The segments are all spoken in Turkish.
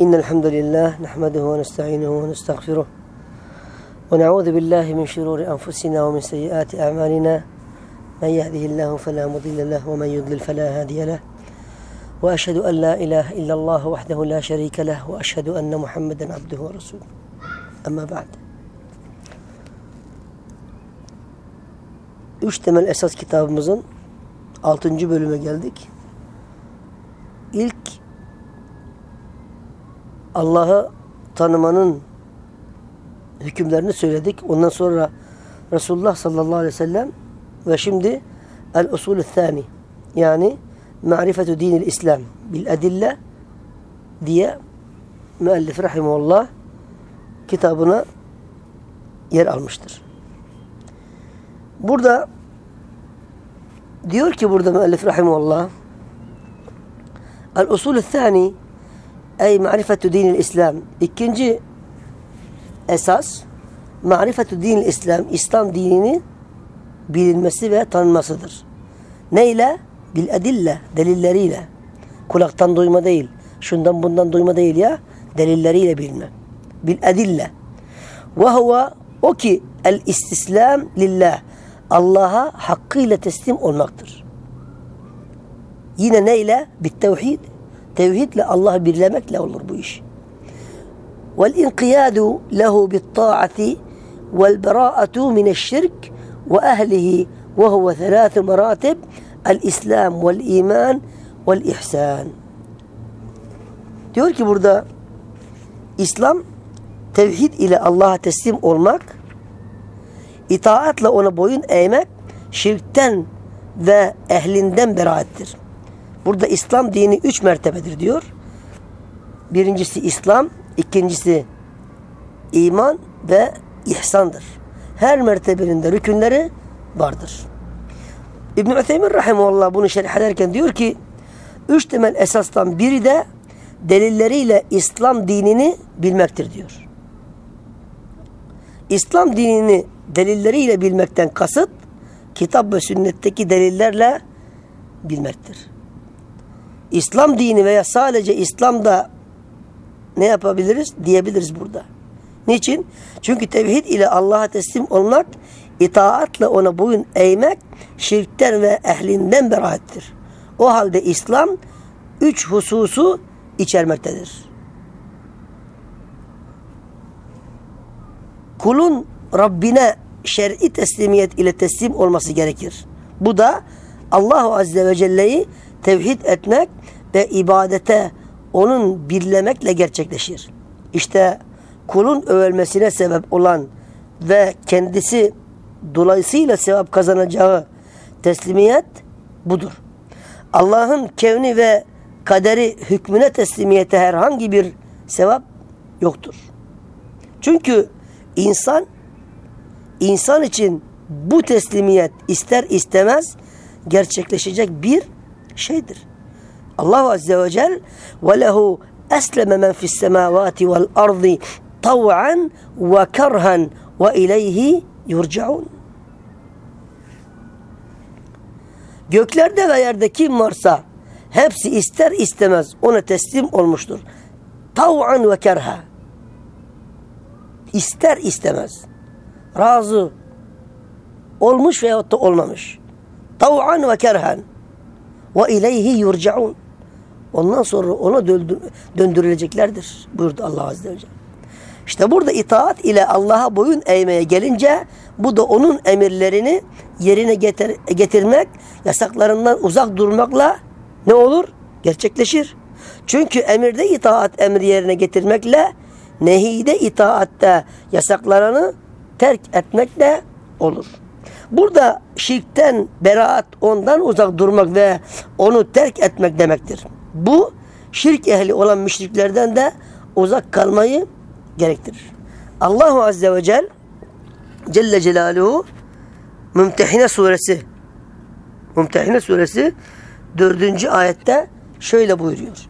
إن الحمد لله نحمده ونستعينه ونستغفره ونعوذ بالله من شرور أنفسنا ومن سيئات أعمالنا. من يهده الله فلا مضل له ومن يضلل فلا هادي له. وأشهد أن لا إله إلا الله وحده لا شريك له وأشهد أن محمدا عبده ورسوله. أما بعد. Üç temel esas kitabımızın altıncı bölüme geldik. İlk Allah'ı tanımanın hükümlerini söyledik. Ondan sonra Resulullah sallallahu aleyhi ve sellem ve şimdi el usulü thani yani marifetu dinil İslam bil edille diye müellif rahimullah kitabına yer almıştır. Burada diyor ki burada müellif rahimullah el usulü thani ey marifetu dinil İslam ikinci esas marifetu dinil İslam İslam dinini bilinmesi ve tanınmasıdır. Neyle? Bil edille, delilleriyle. Kulaktan duyma değil. Şundan bundan duyma değil ya. Delilleriyle bilme. Bil edille. Ve huve o ki el istislam lillah. Allah'a hakkıyla teslim olmaktır. Yine neyle? Bit tevhid. Tevhidle Allah'ı birlemekle olur bu iş. Vel inqiyadu lehu bit ta'ati vel bera'atu mineşşirk ve ehlihi ve huve thelâthu meratib el-İslam vel-İman vel-İhsan. Diyor ki burada İslam tevhid ile Allah'a teslim olmak, itaatle ona boyun eğmek, şirkten ve ehlinden beraattir. Burada İslam dini üç mertebedir diyor. Birincisi İslam, ikincisi iman ve ihsandır. Her mertebenin de rükünleri vardır. İbn-i Üthemin Rahimullah bunu şerh ederken diyor ki üç temel esastan biri de delilleriyle İslam dinini bilmektir diyor. İslam dinini delilleriyle bilmekten kasıt kitap ve sünnetteki delillerle bilmektir. İslam dini veya sadece İslam'da ne yapabiliriz diyebiliriz burada. Niçin? Çünkü tevhid ile Allah'a teslim olmak, itaatle ona boyun eğmek, şirkten ve ehlinden beraattir. O halde İslam üç hususu içermektedir. Kulun Rabbine şer'i teslimiyet ile teslim olması gerekir. Bu da Allahu Azze ve Celle'yi tevhid etmek ve ibadete onun birlemekle gerçekleşir. İşte kulun övülmesine sebep olan ve kendisi dolayısıyla sevap kazanacağı teslimiyet budur. Allah'ın kevni ve kaderi hükmüne teslimiyete herhangi bir sevap yoktur. Çünkü insan insan için bu teslimiyet ister istemez gerçekleşecek bir şeydir. Allah Azze ve Celle fis semavati vel ardı tav'an ve kerhan ve ileyhi yurcaun. Göklerde ve yerde kim varsa hepsi ister istemez ona teslim olmuştur. Tav'an ve kerha. İster istemez. Razı olmuş veyahut da olmamış. Tav'an ve kerhan. Ve ileyhi yurcaun. Ondan sonra ona döndürüleceklerdir buyurdu Allah Azze ve Celle. İşte burada itaat ile Allah'a boyun eğmeye gelince bu da onun emirlerini yerine getir getirmek, yasaklarından uzak durmakla ne olur? Gerçekleşir. Çünkü emirde itaat emri yerine getirmekle nehide itaatte yasaklarını terk etmekle olur. Burada şirkten beraat ondan uzak durmak ve onu terk etmek demektir. Bu şirk ehli olan müşriklerden de uzak kalmayı gerektirir. Allahu Azze ve Celle Celle Celaluhu Mümtehine suresi Mümtehine suresi dördüncü ayette şöyle buyuruyor.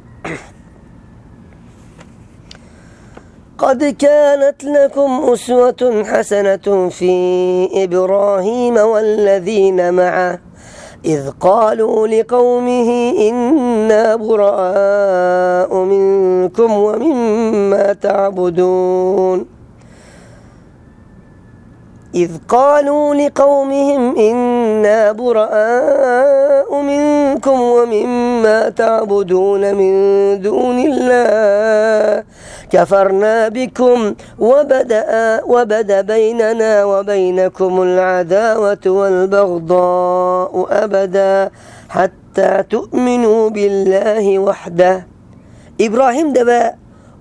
قد كانت لكم أسوة حسنة في إبراهيم والذين معه إذ قالوا لقومه إنا براء من منكم ومما تعبدون. إذ قالوا لقومهم إنا براء منكم ومما تعبدون من دون الله كفرنا بكم وبدأ, وبدأ بيننا وبينكم العداوة والبغضاء أبدا حتى تؤمنوا بالله وحده İbrahim de ve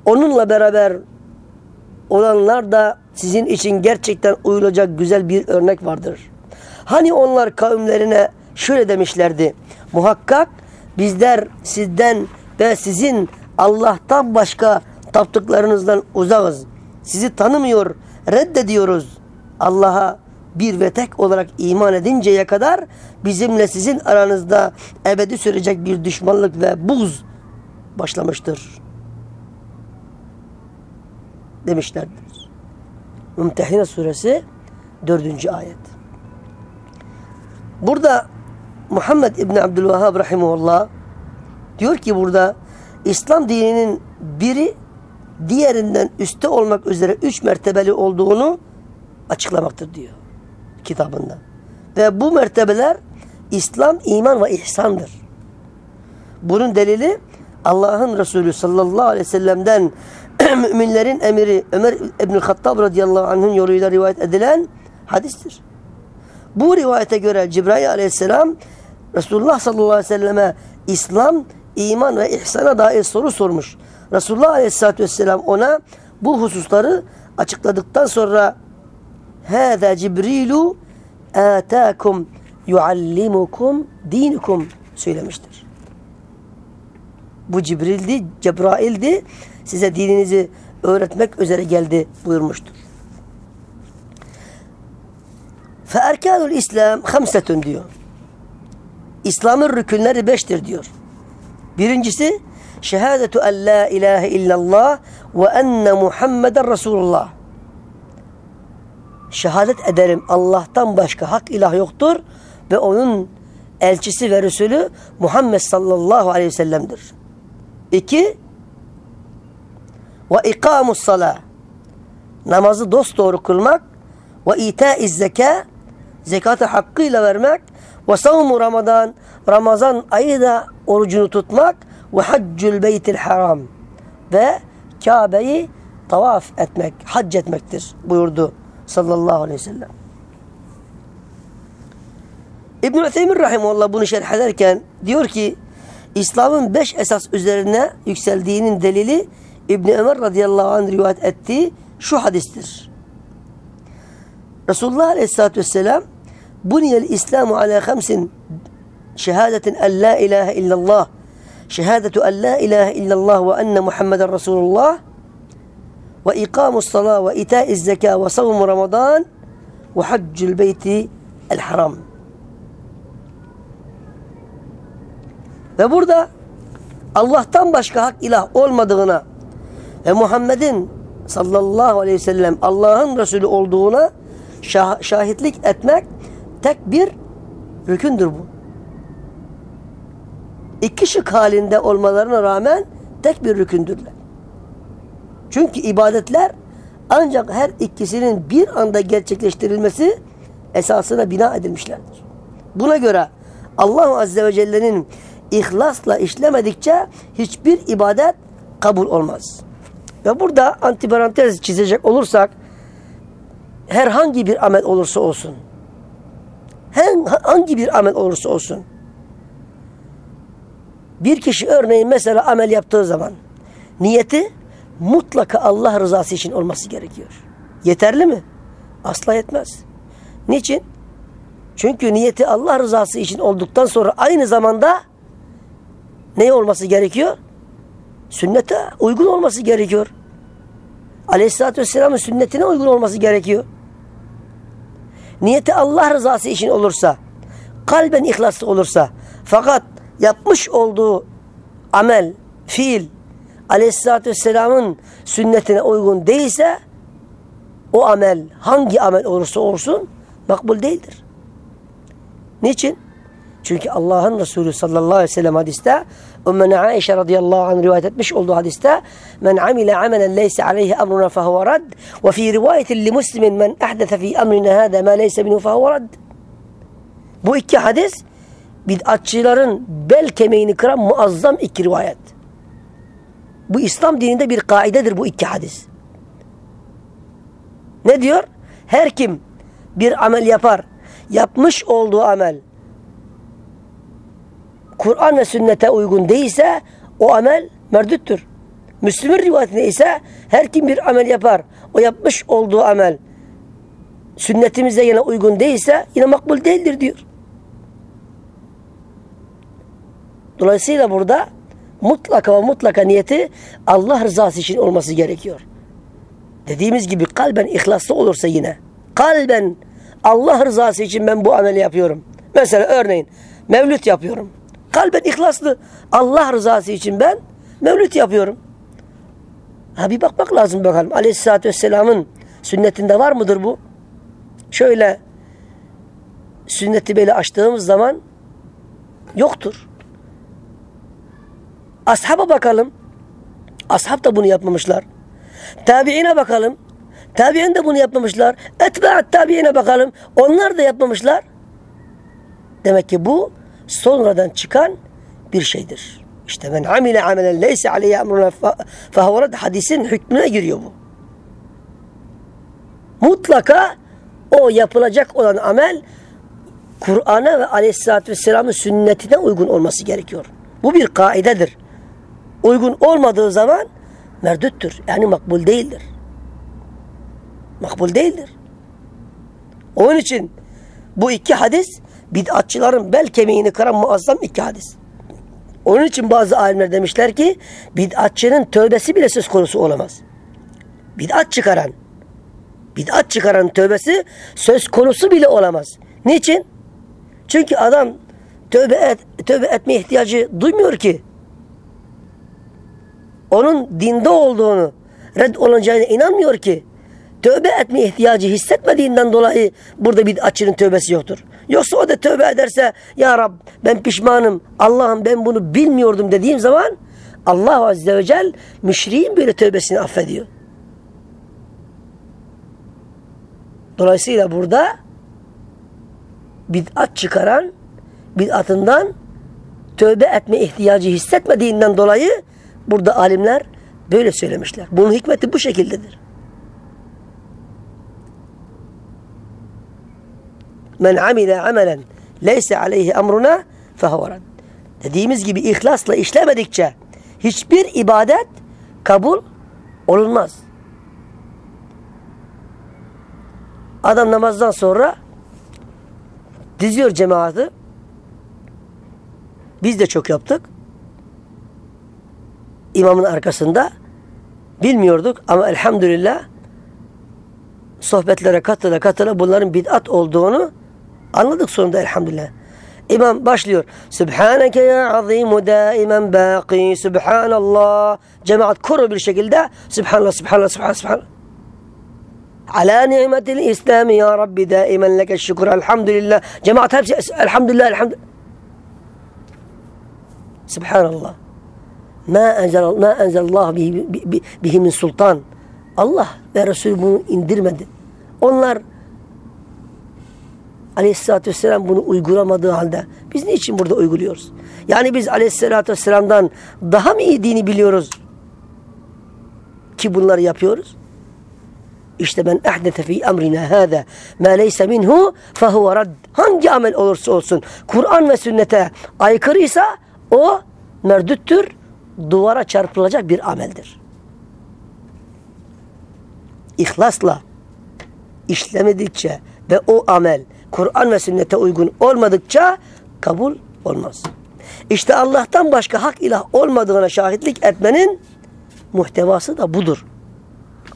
onunla beraber olanlar da sizin için gerçekten uyulacak güzel bir örnek vardır. Hani onlar kavimlerine şöyle demişlerdi. Muhakkak bizler sizden ve sizin Allah'tan başka taptıklarınızdan uzağız. Sizi tanımıyor, reddediyoruz. Allah'a bir ve tek olarak iman edinceye kadar bizimle sizin aranızda ebedi sürecek bir düşmanlık ve buz başlamıştır. Demişlerdir. Mümtehine suresi 4. ayet. Burada Muhammed İbni Abdülvahhab Rahimullah diyor ki burada İslam dininin biri diğerinden üstte olmak üzere üç mertebeli olduğunu açıklamaktır diyor kitabında. Ve bu mertebeler İslam, iman ve ihsandır. Bunun delili Allah'ın Resulü sallallahu aleyhi ve sellem'den müminlerin emiri Ömer İbn-i Hattab radıyallahu anh'ın yoluyla rivayet edilen hadistir. Bu rivayete göre Cibrail aleyhisselam Resulullah sallallahu aleyhi ve selleme İslam, iman ve ihsana dair soru sormuş. Resulullah aleyhissalatü vesselam ona bu hususları açıkladıktan sonra هَذَا Cibrilu آتَاكُمْ يُعَلِّمُكُمْ dinukum söylemiştir. Bu Cibril'di, Cebrail'di. Size dininizi öğretmek üzere geldi buyurmuştur. فَاَرْكَانُ İslam hamsetun diyor. İslam'ın rükünleri beştir diyor. Birincisi şehadetu en la ilahe illallah ve enne Muhammeden Resulullah. Şehadet ederim Allah'tan başka hak ilah yoktur ve onun elçisi ve Resulü Muhammed sallallahu aleyhi ve sellem'dir. İki, ve ikamus salah. Namazı dosdoğru kılmak ve itaiz zeka zekatı hakkıyla vermek ve savmu Ramazan Ramazan ayı da orucunu tutmak ve haccül beytil haram ve Kabe'yi tavaf etmek, hac etmektir buyurdu sallallahu aleyhi ve sellem. İbn-i Üthemin Rahimullah bunu şerh ederken diyor ki İslam'ın beş esas üzerine yükseldiğinin delili İbn Ömer radıyallahu anh rivayet ettiği şu hadistir. Resulullah aleyhissalatü vesselam buniyel İslamu ala khamsin şehadetin en la ilahe illallah şehadetu en la ilahe illallah ve enne Muhammeden Resulullah ve ikamus salah ve itaiz zeka ve savmu Ramazan ve haccül beyti el haram. Ve burada Allah'tan başka hak ilah olmadığına ve Muhammed'in sallallahu aleyhi ve sellem Allah'ın Resulü olduğuna şah şahitlik etmek tek bir rükündür bu. İki şık halinde olmalarına rağmen tek bir rükündürler. Çünkü ibadetler ancak her ikisinin bir anda gerçekleştirilmesi esasına bina edilmişlerdir. Buna göre Allah Azze ve Celle'nin ihlasla işlemedikçe hiçbir ibadet kabul olmaz. Ve burada antiparantez çizecek olursak herhangi bir amel olursa olsun hangi bir amel olursa olsun bir kişi örneğin mesela amel yaptığı zaman niyeti mutlaka Allah rızası için olması gerekiyor. Yeterli mi? Asla yetmez. Niçin? Çünkü niyeti Allah rızası için olduktan sonra aynı zamanda ne olması gerekiyor? Sünnete uygun olması gerekiyor. Aleyhisselatü Vesselam'ın sünnetine uygun olması gerekiyor. Niyeti Allah rızası için olursa, kalben ihlaslı olursa, fakat yapmış olduğu amel, fiil, Aleyhisselatü Vesselam'ın sünnetine uygun değilse, o amel hangi amel olursa olsun makbul değildir. Niçin? Çünkü Allah'ın Resulü sallallahu aleyhi ve sellem hadiste Ümmüne Aişe radıyallahu anh rivayet etmiş olduğu hadiste Men amile amelen leyse aleyhi emruna fehuve rad ve fi rivayetin li muslimin men ahdese fi emrina hâde ma leyse minhu fehuve rad Bu iki hadis bid'atçıların bel kemiğini kıran muazzam iki rivayet. Bu İslam dininde bir kaidedir bu iki hadis. Ne diyor? Her kim bir amel yapar, yapmış olduğu amel Kur'an ve sünnete uygun değilse o amel merdüttür. Müslüm'ün rivayetinde ise her kim bir amel yapar, o yapmış olduğu amel sünnetimize yine uygun değilse yine makbul değildir diyor. Dolayısıyla burada mutlaka ve mutlaka niyeti Allah rızası için olması gerekiyor. Dediğimiz gibi kalben ihlaslı olursa yine kalben Allah rızası için ben bu ameli yapıyorum. Mesela örneğin mevlüt yapıyorum. Kalben ihlaslı. Allah rızası için ben mevlüt yapıyorum. Ha bir bakmak lazım bakalım. Aleyhisselatü Vesselam'ın sünnetinde var mıdır bu? Şöyle sünneti böyle açtığımız zaman yoktur. Ashaba bakalım. Ashab da bunu yapmamışlar. Tabiine bakalım. Tabi'in de bunu yapmamışlar. Etba'at tabi'ine bakalım. Onlar da yapmamışlar. Demek ki bu sonradan çıkan bir şeydir. İşte men amile amelen leyse aleyhi emruna fehuvrad hadisin hükmüne giriyor bu. Mutlaka o yapılacak olan amel Kur'an'a ve aleyhissalatü vesselamın sünnetine uygun olması gerekiyor. Bu bir kaidedir. Uygun olmadığı zaman merdüttür. Yani makbul değildir. Makbul değildir. Onun için bu iki hadis bid'atçıların bel kemiğini kıran muazzam iki hadis. Onun için bazı alimler demişler ki bid'atçının tövbesi bile söz konusu olamaz. Bid'at çıkaran bid'at çıkaran tövbesi söz konusu bile olamaz. Niçin? Çünkü adam tövbe et, tövbe etme ihtiyacı duymuyor ki. Onun dinde olduğunu, red olacağına inanmıyor ki. Tövbe etme ihtiyacı hissetmediğinden dolayı burada bir açının tövbesi yoktur. Yoksa o da tövbe ederse ya Rab ben pişmanım Allah'ım ben bunu bilmiyordum dediğim zaman Allah Azze ve Celle müşriğin böyle tövbesini affediyor. Dolayısıyla burada bid'at çıkaran bid'atından tövbe etme ihtiyacı hissetmediğinden dolayı burada alimler böyle söylemişler. Bunun hikmeti bu şekildedir. Men amile amelen leyse aleyhi emruna fehuve Dediğimiz gibi ihlasla işlemedikçe hiçbir ibadet kabul olunmaz. Adam namazdan sonra diziyor cemaati. Biz de çok yaptık. İmamın arkasında bilmiyorduk ama elhamdülillah sohbetlere katıla katıla bunların bid'at olduğunu Anladık sonunda elhamdülillah. İmam başlıyor. Sübhaneke ya azimu daimen baqi. Sübhanallah. Cemaat kuru bir şekilde Sübhanallah, Sübhanallah, Sübhanallah, Sübhanallah. Ala nimetil İslami ya Rabbi daimen leke şükür. Elhamdülillah. Cemaat hepsi elhamdülillah, elhamdülillah. Sübhanallah. Ma enzel ma enzelallah bihi, bihi min sultan. Allah ve Resul bunu indirmedi. Onlar Aleyhisselatü Vesselam bunu uygulamadığı halde biz niçin burada uyguluyoruz? Yani biz Aleyhisselatü Vesselam'dan daha mı iyi dini biliyoruz ki bunları yapıyoruz? İşte ben ehdete fi emrina hâzâ mâ leyse minhu fehuve radd. Hangi amel olursa olsun Kur'an ve sünnete aykırıysa o merdüttür, duvara çarpılacak bir ameldir. İhlasla işlemedikçe ve o amel Kur'an ve sünnete uygun olmadıkça kabul olmaz. İşte Allah'tan başka hak ilah olmadığına şahitlik etmenin muhtevası da budur.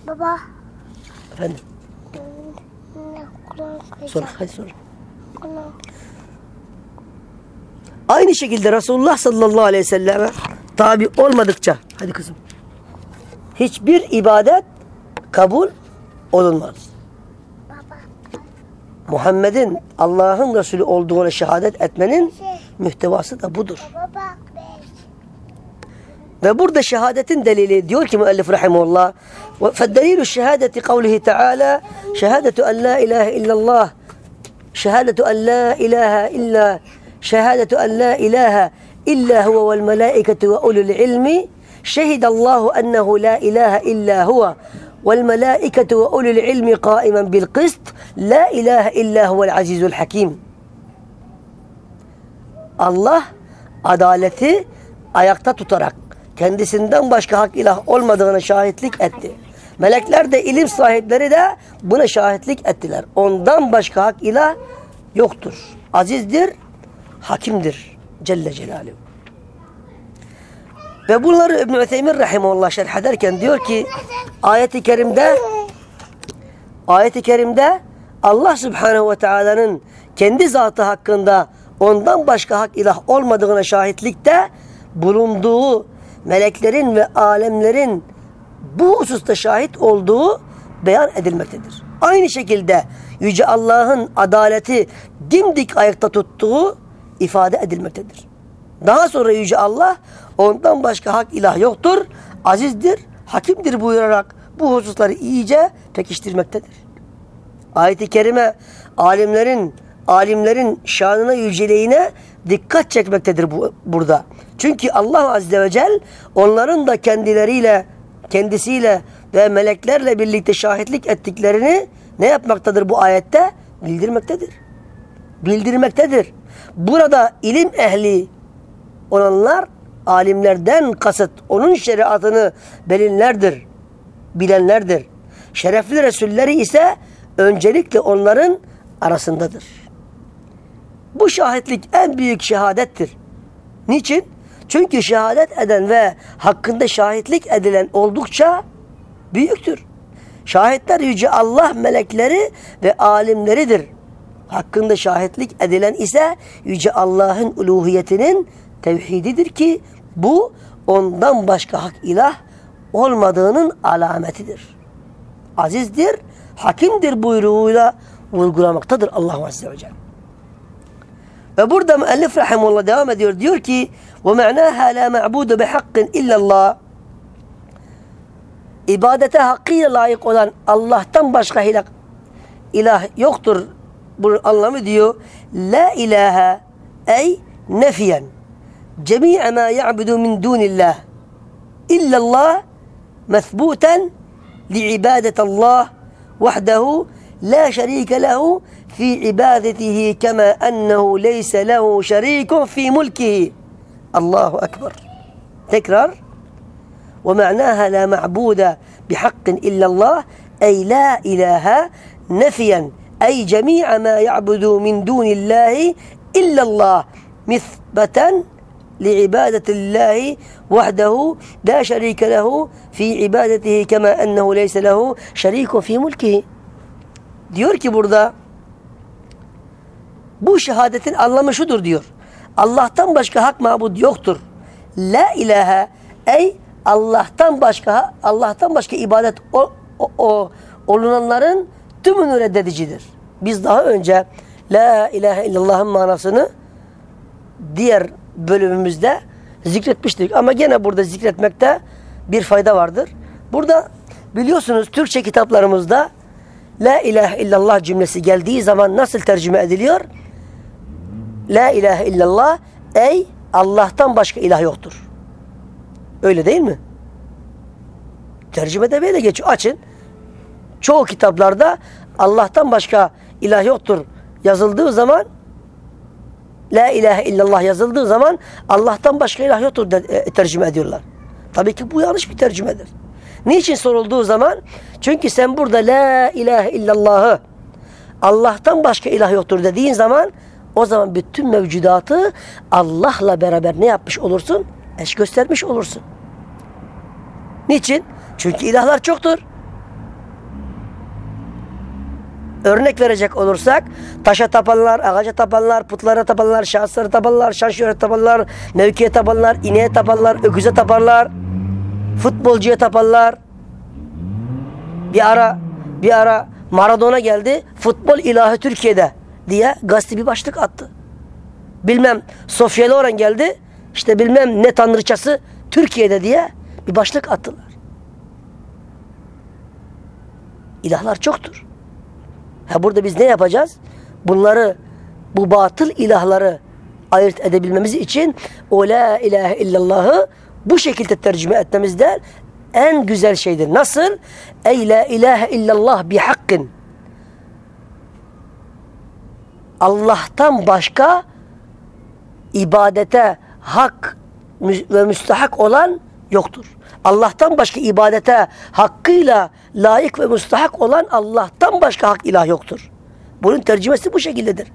Baba. Efendim? Sor, hadi sor. Aynı şekilde Resulullah sallallahu aleyhi ve selleme tabi olmadıkça, hadi kızım, hiçbir ibadet kabul olunmaz. Muhammed'in Allah'ın Resulü olduğuna şehadet etmenin Mühtevası da budur. Ve burada şehadetin delili diyor ki müellif rahimullah فالدليل الشهادة قوله تعالى شهادة أن لا إله إلا الله شهادة أن لا إله إلا شهادة أن لا إله إلا هو والملائكة وأولو العلم شهد الله أنه لا إله إلا هو والملائكة وأولو العلم قائما بالقسط لا إله إلا هو العزيز الحكيم Allah adaleti ayakta tutarak kendisinden başka hak ilah olmadığına şahitlik etti. Melekler de ilim sahipleri de buna şahitlik ettiler. Ondan başka hak ilah yoktur. Azizdir, hakimdir. Celle Celaluhu. Ve bunları İbn-i Ütheymin Rahimullah şerh ederken diyor ki ayet-i kerimde ayet-i kerimde Allah Subhanahu ve Taala'nın kendi zatı hakkında ondan başka hak ilah olmadığına şahitlikte bulunduğu meleklerin ve alemlerin bu hususta şahit olduğu beyan edilmektedir. Aynı şekilde Yüce Allah'ın adaleti dimdik ayakta tuttuğu ifade edilmektedir. Daha sonra Yüce Allah ondan başka hak ilah yoktur, azizdir, hakimdir buyurarak bu hususları iyice pekiştirmektedir. Ayet-i Kerime alimlerin alimlerin şanına yüceliğine dikkat çekmektedir bu, burada. Çünkü Allah Azze ve Celle onların da kendileriyle, kendisiyle ve meleklerle birlikte şahitlik ettiklerini ne yapmaktadır bu ayette? Bildirmektedir. Bildirmektedir. Burada ilim ehli olanlar alimlerden kasıt onun şeriatını bilinlerdir, bilenlerdir. Şerefli Resulleri ise öncelikle onların arasındadır. Bu şahitlik en büyük şehadettir. Niçin? Çünkü şehadet eden ve hakkında şahitlik edilen oldukça büyüktür. Şahitler Yüce Allah melekleri ve alimleridir Hakkında şahitlik edilen ise Yüce Allah'ın uluhiyetinin tevhididir ki bu ondan başka hak ilah olmadığının alametidir. Azizdir, hakimdir buyruğuyla vurgulamaktadır Allah Azze ve Celle. Ve burada müellif rahimullah devam ediyor. Diyor ki وَمَعْنَاهَا لَا مَعْبُودُ بِحَقٍ اِلَّا اللّٰهِ İbadete hakkıyla layık olan Allah'tan başka ilah, ilah yoktur. Bu anlamı diyor. La ilahe ey nefiyen cemi'e ma ya'budu min dunillah illallah methbuten li'ibadetallah vahdehu la şerike lehu في عبادته كما أنه ليس له شريك في ملكه الله أكبر تكرار ومعناها لا معبود بحق إلا الله أي لا إله نفيا أي جميع ما يعبد من دون الله إلا الله مثبتا لعبادة الله وحده لا شريك له في عبادته كما أنه ليس له شريك في ملكه diyor ki burada Bu şehadetin anlamı şudur diyor. Allah'tan başka hak mabud yoktur. La ilahe ey Allah'tan başka Allah'tan başka ibadet o, o, o olunanların tümünü reddedicidir. Biz daha önce La ilahe illallah'ın manasını diğer bölümümüzde zikretmiştik. Ama gene burada zikretmekte bir fayda vardır. Burada biliyorsunuz Türkçe kitaplarımızda La ilahe illallah cümlesi geldiği zaman nasıl tercüme ediliyor? La ilahe illallah ey Allah'tan başka ilah yoktur. Öyle değil mi? Tercümede böyle geçiyor. Açın. Çoğu kitaplarda Allah'tan başka ilah yoktur yazıldığı zaman La ilahe illallah yazıldığı zaman Allah'tan başka ilah yoktur de, e, tercüme ediyorlar. Tabii ki bu yanlış bir tercümedir. Niçin sorulduğu zaman? Çünkü sen burada La ilahe illallahı Allah'tan başka ilah yoktur dediğin zaman o zaman bütün mevcudatı Allah'la beraber ne yapmış olursun? Eş göstermiş olursun. Niçin? Çünkü ilahlar çoktur. Örnek verecek olursak taşa tapanlar, ağaca tapanlar, putlara tapanlar, şahıslara tapanlar, şan şöhret tapanlar, mevkiye tapanlar, ineğe tapanlar, öküze tapanlar, futbolcuya tapanlar. Bir ara bir ara Maradona geldi. Futbol ilahı Türkiye'de diye gazete bir başlık attı. bilmem Sofya Loren geldi. İşte bilmem ne tanrıçası Türkiye'de diye bir başlık attılar. İlahlar çoktur. Ha burada biz ne yapacağız? Bunları bu batıl ilahları ayırt edebilmemiz için o la ilahe illallahı bu şekilde tercüme etmemizde en güzel şeydir. Nasıl? Ey la ilahe illallah bihakkın. Allah'tan başka ibadete hak ve müstahak olan yoktur. Allah'tan başka ibadete hakkıyla layık ve müstahak olan Allah'tan başka hak ilah yoktur. Bunun tercümesi bu şekildedir.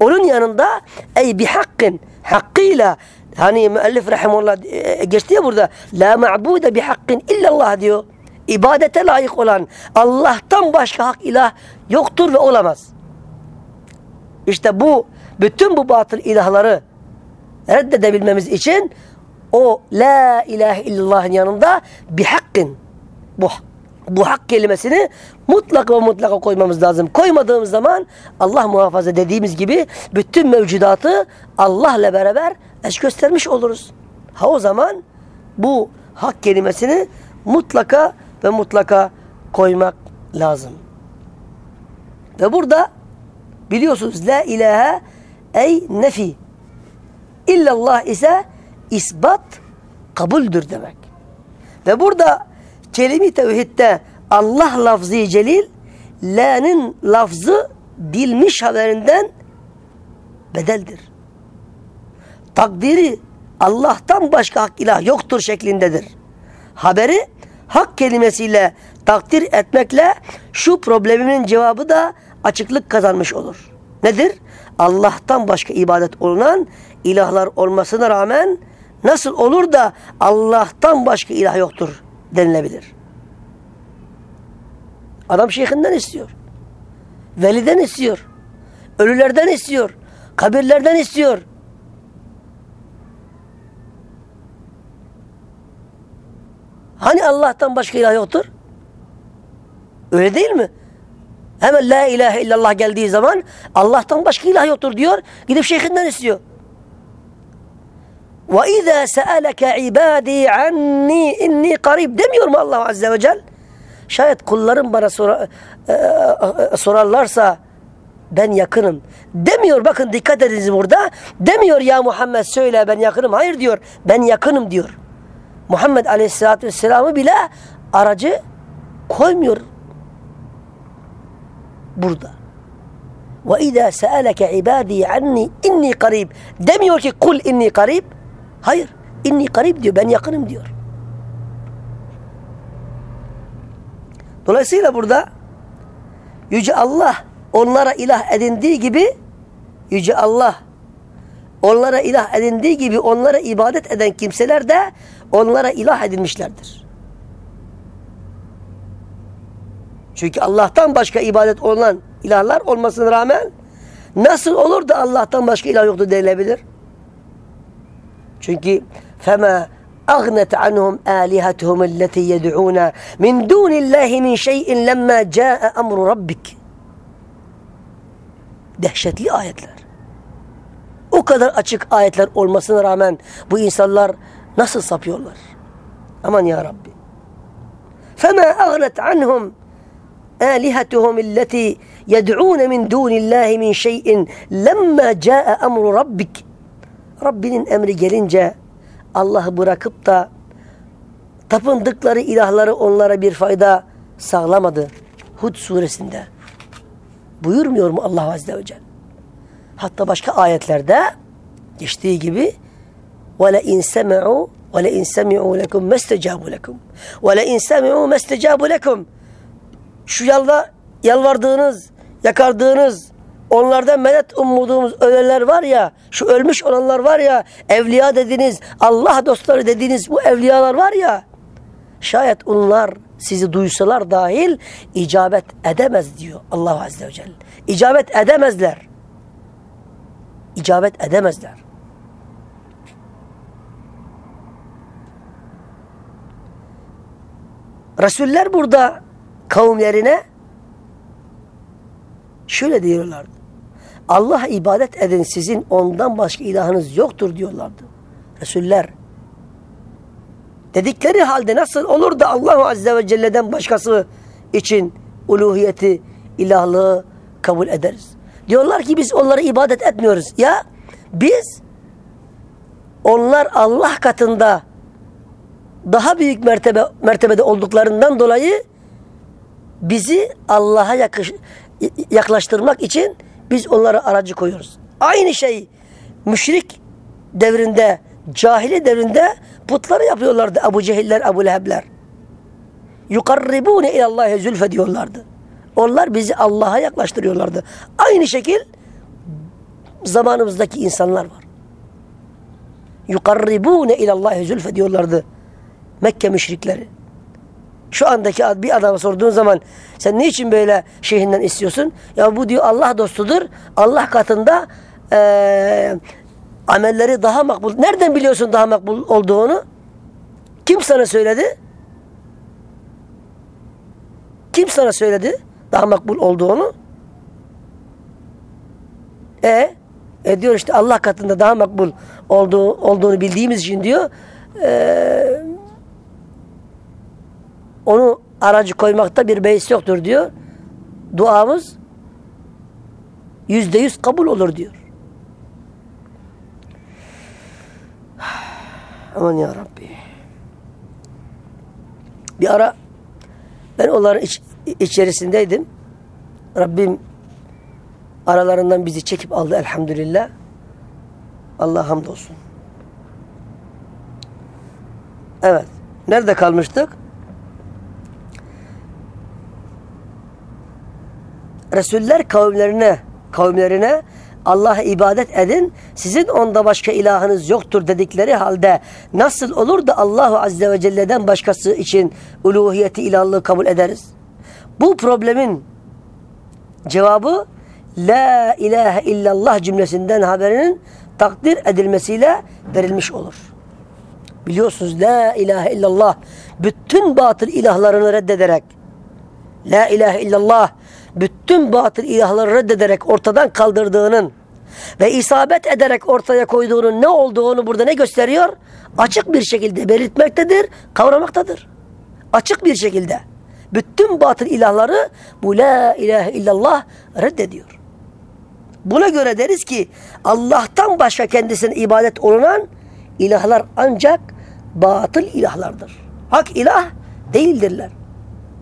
Onun yanında ey bihakkın hakkıyla hani müellif rahimullah e, geçti ya burada la ma'bude bihakkın illallah diyor. İbadete layık olan Allah'tan başka hak ilah yoktur ve olamaz. İşte bu bütün bu batıl ilahları reddedebilmemiz için o la ilahe illallah'ın yanında bihakkın bu bu hak kelimesini mutlaka ve mutlaka koymamız lazım. Koymadığımız zaman Allah muhafaza dediğimiz gibi bütün mevcudatı Allah'la beraber eş göstermiş oluruz. Ha o zaman bu hak kelimesini mutlaka ve mutlaka koymak lazım. Ve burada biliyorsunuz la ilahe ey nefi illallah ise isbat kabuldür demek. Ve burada kelime tevhidde Allah lafzı celil la'nın lafzı bilmiş haberinden bedeldir. Takdiri Allah'tan başka hak ilah yoktur şeklindedir. Haberi hak kelimesiyle takdir etmekle şu problemimin cevabı da açıklık kazanmış olur. Nedir? Allah'tan başka ibadet olunan ilahlar olmasına rağmen nasıl olur da Allah'tan başka ilah yoktur denilebilir. Adam şeyhinden istiyor. Veliden istiyor. Ölülerden istiyor. Kabirlerden istiyor. Hani Allah'tan başka ilah yoktur? Öyle değil mi? Hemen la ilahe illallah geldiği zaman Allah'tan başka ilah yoktur diyor. Gidip şeyhinden istiyor. وَاِذَا سَأَلَكَ عِبَادِي عَنِّي اِنِّي قَرِيب demiyor mu Allah Azze ve Celle? Şayet kullarım bana sor e, e, sorarlarsa ben yakınım. Demiyor bakın dikkat ediniz burada. Demiyor ya Muhammed söyle ben yakınım. Hayır diyor ben yakınım diyor. Muhammed Aleyhisselatü Vesselam'ı bile aracı koymuyor burada. Ve izâ se'eleke ibâdî anni inni karib. Demiyor ki kul inni karib. Hayır. İnni karib diyor. Ben yakınım diyor. Dolayısıyla burada Yüce Allah onlara ilah edindiği gibi Yüce Allah onlara ilah edindiği gibi onlara ibadet eden kimseler de onlara ilah edinmişlerdir. Çünkü Allah'tan başka ibadet olunan ilahlar olmasına rağmen nasıl olur da Allah'tan başka ilah yoktur denilebilir? Çünkü فَمَا أغنت عنهم آلهتهم التي يدعون من دون الله من شيء لما جاء أمر ربك dehşetli ayetler. O kadar açık ayetler olmasına rağmen bu insanlar nasıl sapıyorlar? Aman ya Rabbi. فَمَا أَغْنَتْ عَنْهُمْ آلهتهم التي يدعون من دون الله من شيء لما جاء أمر ربك Rabbinin emri gelince Allah'ı bırakıp da tapındıkları ilahları onlara bir fayda sağlamadı. Hud suresinde. Buyurmuyor mu Allah Azze ve Celle? Hatta başka ayetlerde geçtiği gibi وَلَاِنْ سَمِعُوا وَلَاِنْ سَمِعُوا لَكُمْ مَسْتَجَابُوا لَكُمْ وَلَاِنْ سَمِعُوا مَسْتَجَابُوا لَكُمْ Şu yalva, yalvardığınız, yakardığınız, onlardan medet umduğumuz ölenler var ya, şu ölmüş olanlar var ya, evliya dediniz, Allah dostları dediğiniz bu evliyalar var ya, şayet onlar sizi duysalar dahil icabet edemez diyor Allah Azze ve Celle. İcabet edemezler. İcabet edemezler. Resuller burada kavimlerine şöyle diyorlardı. Allah ibadet edin sizin ondan başka ilahınız yoktur diyorlardı. Resuller. Dedikleri halde nasıl olur da Allah Azze ve Celle'den başkası için uluhiyeti, ilahlığı kabul ederiz. Diyorlar ki biz onlara ibadet etmiyoruz. Ya biz onlar Allah katında daha büyük mertebe mertebede olduklarından dolayı bizi Allah'a yaklaştırmak için biz onlara aracı koyuyoruz. Aynı şey müşrik devrinde, cahili devrinde putları yapıyorlardı Ebu Cehiller, Ebu Lehebler. Yukarribune ilallahi zülfe diyorlardı. Onlar bizi Allah'a yaklaştırıyorlardı. Aynı şekil zamanımızdaki insanlar var. Yukarribune ilallahi zülfe diyorlardı. Mekke müşrikleri. Şu andaki bir adama sorduğun zaman sen niçin böyle şeyhinden istiyorsun? Ya bu diyor Allah dostudur. Allah katında e, amelleri daha makbul. Nereden biliyorsun daha makbul olduğunu? Kim sana söyledi? Kim sana söyledi daha makbul olduğunu? E, e diyor işte Allah katında daha makbul olduğu, olduğunu bildiğimiz için diyor e, onu aracı koymakta bir beis yoktur diyor. Duamız yüzde yüz kabul olur diyor. Aman ya Rabbi. Bir ara ben onların iç, içerisindeydim. Rabbim aralarından bizi çekip aldı elhamdülillah. Allah hamdolsun. Evet. Nerede kalmıştık? Resuller kavimlerine kavimlerine Allah'a ibadet edin. Sizin onda başka ilahınız yoktur dedikleri halde nasıl olur da Allahu Azze ve Celle'den başkası için uluhiyeti ilahlığı kabul ederiz? Bu problemin cevabı La ilahe illallah cümlesinden haberinin takdir edilmesiyle verilmiş olur. Biliyorsunuz La ilahe illallah bütün batıl ilahlarını reddederek La ilahe illallah bütün batıl ilahları reddederek ortadan kaldırdığının ve isabet ederek ortaya koyduğunun ne olduğunu burada ne gösteriyor? Açık bir şekilde belirtmektedir, kavramaktadır. Açık bir şekilde. Bütün batıl ilahları bu la ilahe illallah reddediyor. Buna göre deriz ki Allah'tan başka kendisine ibadet olunan ilahlar ancak batıl ilahlardır. Hak ilah değildirler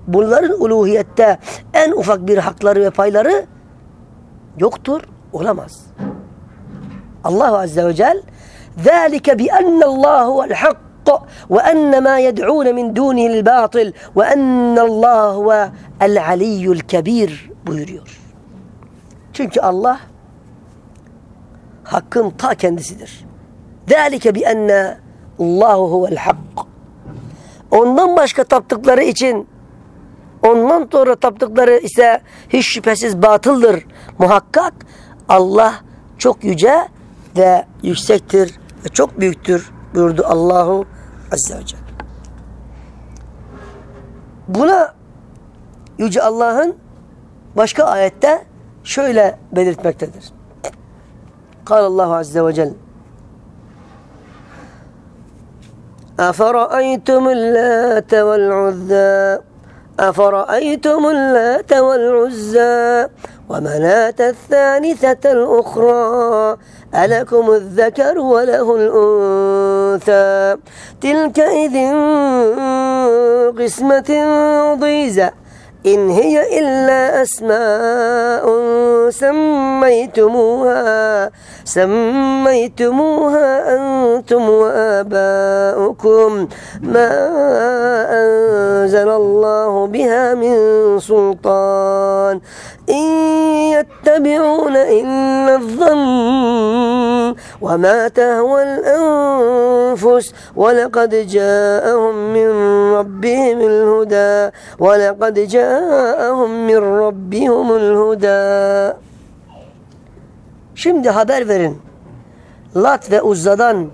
bunların uluhiyette en ufak bir hakları ve payları yoktur, olamaz. Allah Azze ve Celle ذَٰلِكَ بِأَنَّ اللّٰهُ وَالْحَقِّ وَأَنَّ مَا يَدْعُونَ مِنْ دُونِهِ الْبَاطِلِ وَأَنَّ اللّٰهُ هُوَ الْعَلِيُّ الْكَبِيرُ buyuruyor. Çünkü Allah hakkın ta kendisidir. ذَٰلِكَ بِأَنَّ اللّٰهُ هُوَ الْحَقِّ Ondan başka taptıkları için Ondan sonra taptıkları ise hiç şüphesiz batıldır. Muhakkak Allah çok yüce ve yüksektir ve çok büyüktür buyurdu Allahu Azze ve Celle. Buna Yüce Allah'ın başka ayette şöyle belirtmektedir. قال الله عز وجل أفرأيتم اللات والعزى أفرأيتم اللات والعزى ومناة الثالثة الأخرى ألكم الذكر وله الأنثى تلك إذ قسمة ضيزى إن هي إلا أسماء سميتموها سميتموها أنتم وآباؤكم. ما أنزل الله بها من سلطان. إن يتبعون إلا الظن وما تهوى الأنفس ولقد جاءهم من ربهم الهدى ولقد جاءهم من ربهم الهدى Şimdi haber verin. Lat ve Uzza'dan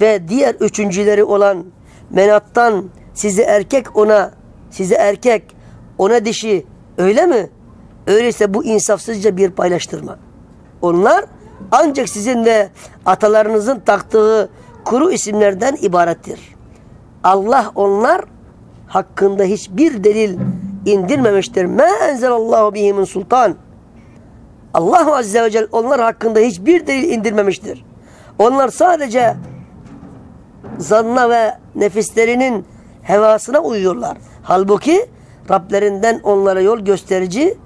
ve diğer üçüncüleri olan Menat'tan sizi erkek ona, sizi erkek ona dişi öyle mi? Öyleyse bu insafsızca bir paylaştırma. Onlar ancak sizin ve atalarınızın taktığı kuru isimlerden ibarettir. Allah onlar hakkında hiçbir delil indirmemiştir. Ma enzelallahu bihi min sultan. Allah Azze ve Celle onlar hakkında hiçbir delil indirmemiştir. Onlar sadece zanna ve nefislerinin hevasına uyuyorlar. Halbuki Rablerinden onlara yol gösterici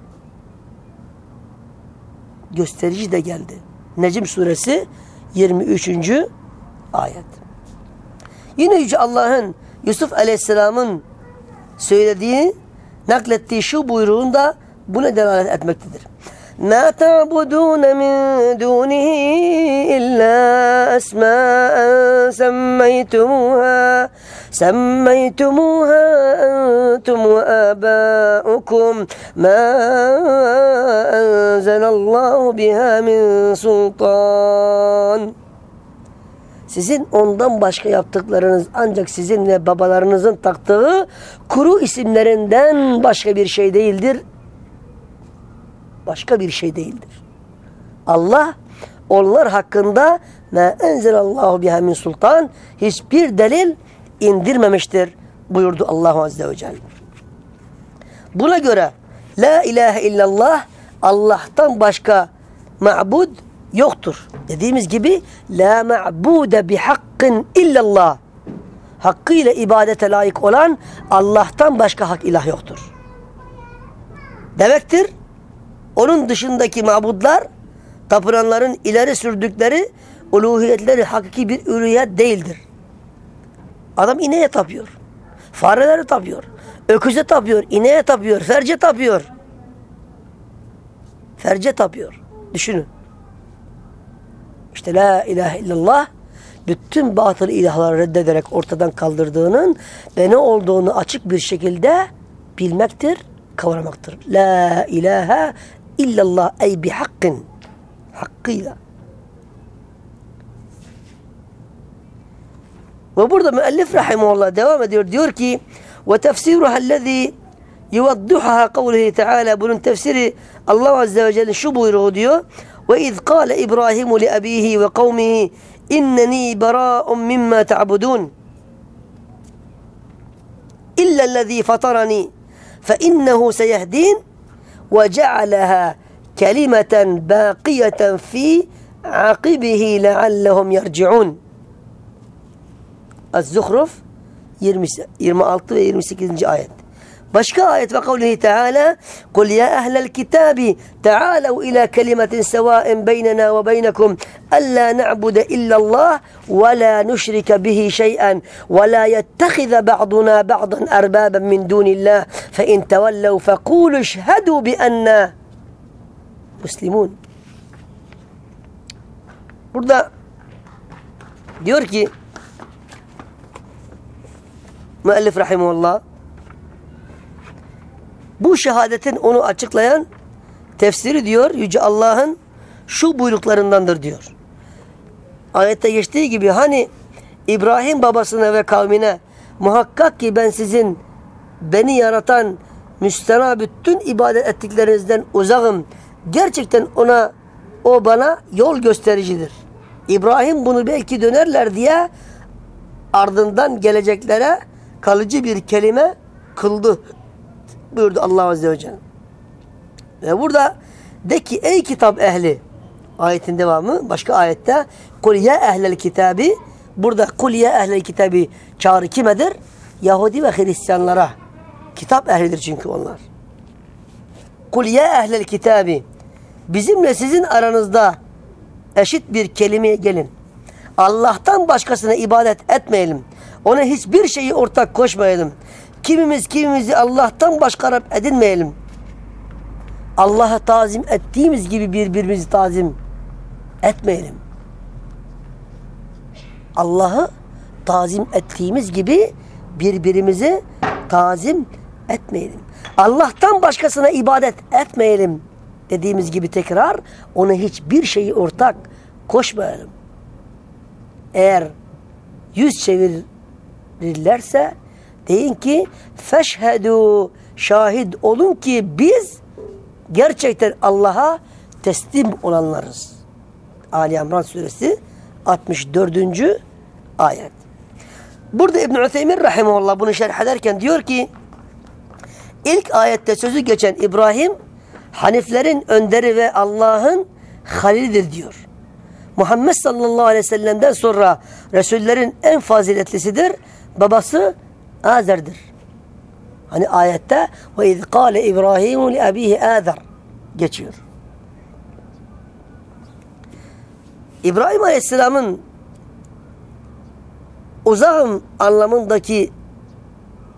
gösterici de geldi. Necim suresi 23. ayet. Yine Yüce Allah'ın Yusuf Aleyhisselam'ın söylediği, naklettiği şu buyruğunda buna delalet etmektedir. ما تعبدون من دونه إلا أسماء سميتموها سميتموها أنتم وآباؤكم ما أنزل الله بها من سلطان Sizin ondan başka yaptıklarınız ancak sizin ve babalarınızın taktığı kuru isimlerinden başka bir şey değildir başka bir şey değildir. Allah onlar hakkında ve enzelallahu biha min sultan hiçbir delil indirmemiştir buyurdu Allah Azze ve Celle. Buna göre La ilahe illallah Allah'tan başka ma'bud yoktur. Dediğimiz gibi La ma'bude bihakkın illallah Hakkıyla ibadete layık olan Allah'tan başka hak ilah yoktur. Demektir onun dışındaki mabudlar tapınanların ileri sürdükleri uluhiyetleri hakiki bir uluhiyet değildir. Adam ineğe tapıyor. Fareleri tapıyor. Öküze tapıyor. ineğe tapıyor. Ferce tapıyor. Ferce tapıyor. Düşünün. İşte la ilahe illallah bütün batıl ilahları reddederek ortadan kaldırdığının ve ne olduğunu açık bir şekilde bilmektir, kavramaktır. La ilahe illallah ey bihakkın hakkıyla. وبرضا مؤلف رحمه الله دوام ديور ديوركي وَتَفْسِيرُهَا الَّذ۪ي يُوَضُّحَهَا قَوْلِهِ تَعَالَى Bunun تفسير الله عز وجل شبه şu وَاِذْ قَالَ إبراهيم لِأَب۪يهِ وَقَوْمِهِ اِنَّن۪ي بَرَاءٌ مِمَّا تَعْبُدُونَ. إِلَّا الَّذ۪ي فَطَرَن۪ي فَاِنَّهُ سَيَهْد۪ينَ وَجَعَلَهَا كَلِمَةً بَاقِيَةً ف۪ي عَقِبِهِ لَعَلَّهُمْ يَرْجِعُونَ. Az-Zuhruf 26 ve 28. ayet. Başka ayet ve kavlihi Teala قُلْ يَا أَهْلَ الْكِتَابِ تَعَالَوْا إِلَى كَلِمَةٍ سَوَاءٍ بَيْنَنَا وَبَيْنَكُمْ أَلَّا نَعْبُدَ إِلَّا اللَّهِ وَلَا نُشْرِكَ بِهِ شَيْئًا وَلَا يَتَّخِذَ بَعْضُنَا بَعْضًا أَرْبَابًا مِنْ دُونِ اللَّهِ فَإِنْ تَوَلَّوْا فَقُولُوا اشْهَدُوا بِأَنَّا مسلمون Burada diyor ki müellif rahimullah bu şehadetin onu açıklayan tefsiri diyor Yüce Allah'ın şu buyruklarındandır diyor. Ayette geçtiği gibi hani İbrahim babasına ve kavmine muhakkak ki ben sizin beni yaratan müstena bütün ibadet ettiklerinizden uzakım. Gerçekten ona o bana yol göstericidir. İbrahim bunu belki dönerler diye ardından geleceklere kalıcı bir kelime kıldı buyurdu Allah Azze ve Celle. Ve burada de ki ey kitap ehli ayetin devamı başka ayette kul ya ehlel kitabi burada kul ya ehlel kitabi çağrı kimedir? Yahudi ve Hristiyanlara. Kitap ehlidir çünkü onlar. Kul ya ehlel kitabi bizimle sizin aranızda eşit bir kelimeye gelin. Allah'tan başkasına ibadet etmeyelim. Ona hiçbir şeyi ortak koşmayalım. Kimimiz kimimizi Allah'tan başka Rab edinmeyelim. Allah'a tazim ettiğimiz gibi birbirimizi tazim etmeyelim. Allah'ı tazim ettiğimiz gibi birbirimizi tazim etmeyelim. Allah'tan başkasına ibadet etmeyelim dediğimiz gibi tekrar ona hiçbir şeyi ortak koşmayalım. Eğer yüz çevirirlerse Deyin ki feşhedü şahit olun ki biz gerçekten Allah'a teslim olanlarız. Ali İmran suresi 64. ayet. Burada İbn Ütheymин rahimehullah bunu şerh ederken diyor ki ilk ayette sözü geçen İbrahim Haniflerin önderi ve Allah'ın halilidir diyor. Muhammed sallallahu aleyhi ve sellem'den sonra Resullerin en faziletlisidir. Babası Azer'dir. Hani ayette ve iz kâle İbrahimu li abihi Azer geçiyor. İbrahim Aleyhisselam'ın uzağım anlamındaki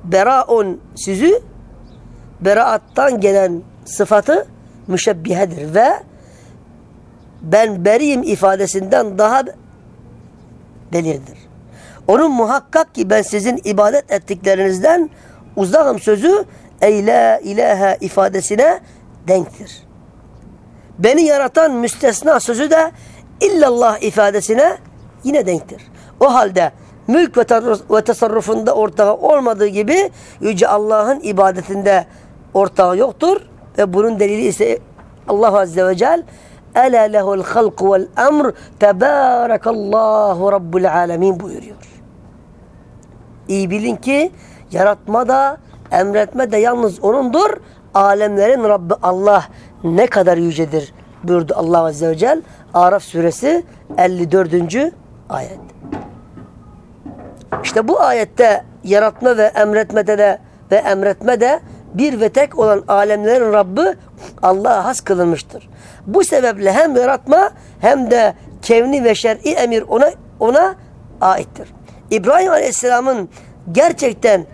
beraun sözü beraattan gelen sıfatı müşebbihedir ve ben beriyim ifadesinden daha belirdir. Onun muhakkak ki ben sizin ibadet ettiklerinizden uzağım sözü ey la ilahe ifadesine denktir. Beni yaratan müstesna sözü de illallah ifadesine yine denktir. O halde mülk ve tasarrufunda ortağı olmadığı gibi Yüce Allah'ın ibadetinde ortağı yoktur. Ve bunun delili ise Allah Azze ve Celle Ela lehul halku vel emr tebârekallahu rabbul alemin buyuruyor. İyi bilin ki yaratma da emretme de yalnız O'nundur. Alemlerin Rabbi Allah ne kadar yücedir buyurdu Allah Azze ve Celle. Araf suresi 54. ayet. İşte bu ayette yaratma ve emretmede de ve emretme de bir ve tek olan alemlerin Rabbi Allah'a has kılınmıştır. Bu sebeple hem yaratma hem de kevni ve şer'i emir ona ona aittir. İbrahim Aleyhisselam'ın gerçekten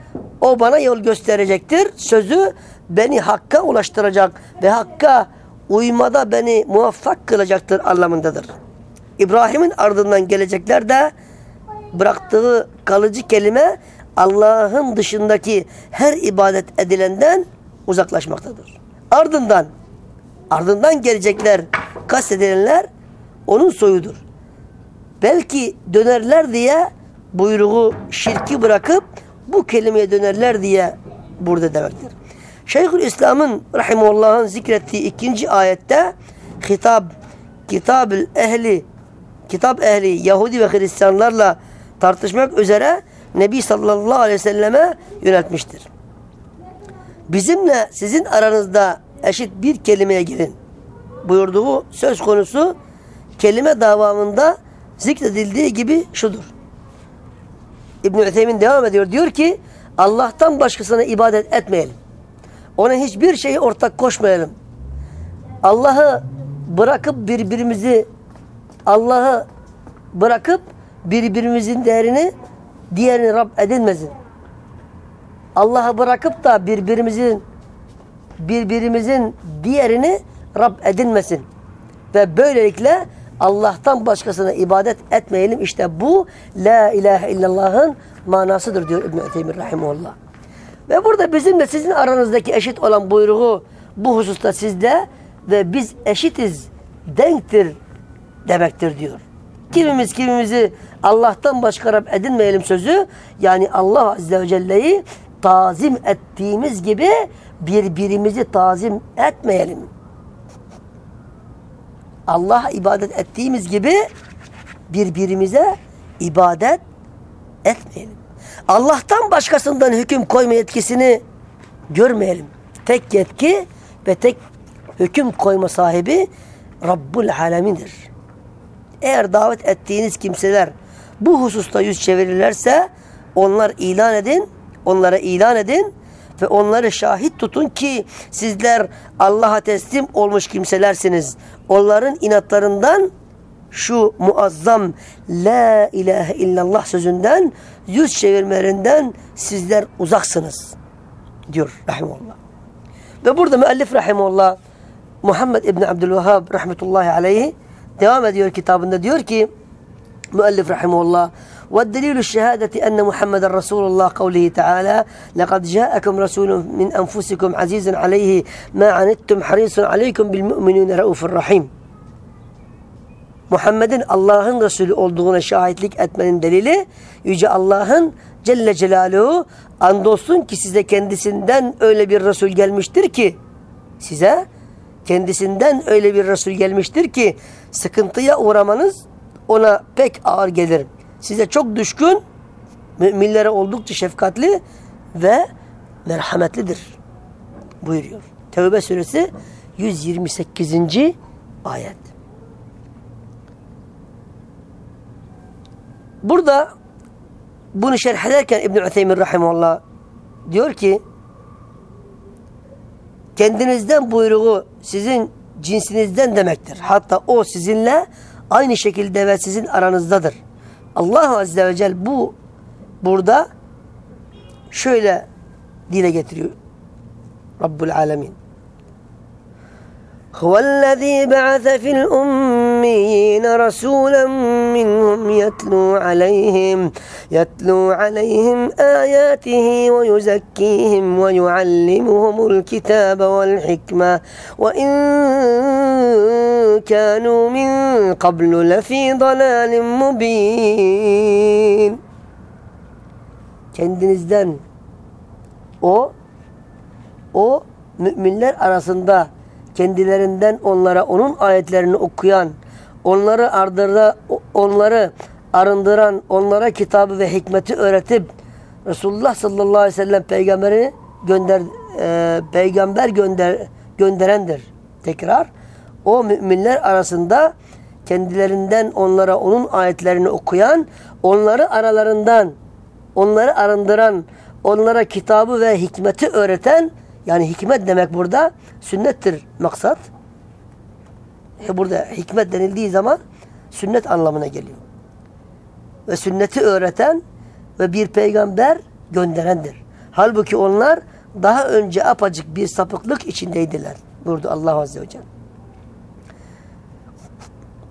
o bana yol gösterecektir. Sözü beni hakka ulaştıracak ve hakka uymada beni muvaffak kılacaktır anlamındadır. İbrahim'in ardından gelecekler de bıraktığı kalıcı kelime Allah'ın dışındaki her ibadet edilenden uzaklaşmaktadır. Ardından ardından gelecekler kastedilenler onun soyudur. Belki dönerler diye buyruğu şirki bırakıp bu kelimeye dönerler diye burada demektir. Şeyhül İslam'ın rahimullah'ın zikrettiği ikinci ayette hitap kitab ehli kitap ehli Yahudi ve Hristiyanlarla tartışmak üzere Nebi sallallahu aleyhi ve selleme yöneltmiştir. Bizimle sizin aranızda eşit bir kelimeye girin buyurduğu söz konusu kelime davamında zikredildiği gibi şudur. İbn-i Üthemin devam ediyor. Diyor ki Allah'tan başkasına ibadet etmeyelim. Ona hiçbir şeyi ortak koşmayalım. Allah'ı bırakıp birbirimizi Allah'ı bırakıp birbirimizin değerini diğerini Rab edinmesin. Allah'ı bırakıp da birbirimizin birbirimizin diğerini Rab edinmesin. Ve böylelikle Allah'tan başkasına ibadet etmeyelim. İşte bu La ilahe illallah'ın manasıdır diyor İbn-i Teymir Rahimullah. Ve burada bizim de sizin aranızdaki eşit olan buyruğu bu hususta sizde ve biz eşitiz, denktir demektir diyor. Kimimiz kimimizi Allah'tan başka Rab edinmeyelim sözü yani Allah Azze ve Celle'yi tazim ettiğimiz gibi birbirimizi tazim etmeyelim. Allah'a ibadet ettiğimiz gibi birbirimize ibadet etmeyelim. Allah'tan başkasından hüküm koyma yetkisini görmeyelim. Tek yetki ve tek hüküm koyma sahibi Rabbul Alemin'dir. Eğer davet ettiğiniz kimseler bu hususta yüz çevirirlerse onlar ilan edin, onlara ilan edin ve onları şahit tutun ki sizler Allah'a teslim olmuş kimselersiniz. Onların inatlarından şu muazzam La ilahe illallah sözünden yüz çevirmelerinden sizler uzaksınız diyor rahimullah. Ve burada müellif rahimullah Muhammed İbni Abdülvehhab rahmetullahi aleyhi devam ediyor kitabında diyor ki müellif rahimullah والدليل الشهادة أن محمد رسول الله قوله تعالى لقد جاءكم رسول من أنفسكم عزيز عليه ما عنتم حريص عليكم بالمؤمنين رؤوف الرحيم Muhammed'in Allah'ın Resulü olduğuna şahitlik etmenin delili Yüce Allah'ın Celle Celaluhu andolsun ki size kendisinden öyle bir Resul gelmiştir ki size kendisinden öyle bir Resul gelmiştir ki sıkıntıya uğramanız ona pek ağır gelir. Size çok düşkün, müminlere oldukça şefkatli ve merhametlidir buyuruyor. Tevbe suresi 128. ayet. Burada bunu şerh ederken İbn-i Ütheymin Rahimullah diyor ki kendinizden buyruğu sizin cinsinizden demektir. Hatta o sizinle aynı şekilde ve sizin aranızdadır. Allah Azze ve Celle bu burada şöyle dile getiriyor. Rabbul Alemin. هو الذي بعث في الأميين رسولا منهم يتلو عليهم يتلو عليهم آياته ويزكيهم ويعلمهم الكتاب والحكمة وإن كانوا من قبل لفي ضلال مبين kendinizden o o müminler arasında kendilerinden onlara onun ayetlerini okuyan, onları ardırda onları arındıran, onlara kitabı ve hikmeti öğretip Resulullah sallallahu aleyhi ve sellem peygamberi gönder e, peygamber gönder gönderendir. Tekrar o müminler arasında kendilerinden onlara onun ayetlerini okuyan, onları aralarından onları arındıran, onlara kitabı ve hikmeti öğreten yani hikmet demek burada sünnettir maksat. Burada hikmet denildiği zaman sünnet anlamına geliyor. Ve sünneti öğreten ve bir peygamber gönderendir. Halbuki onlar daha önce apacık bir sapıklık içindeydiler. Burada Allah Azze ve Celle.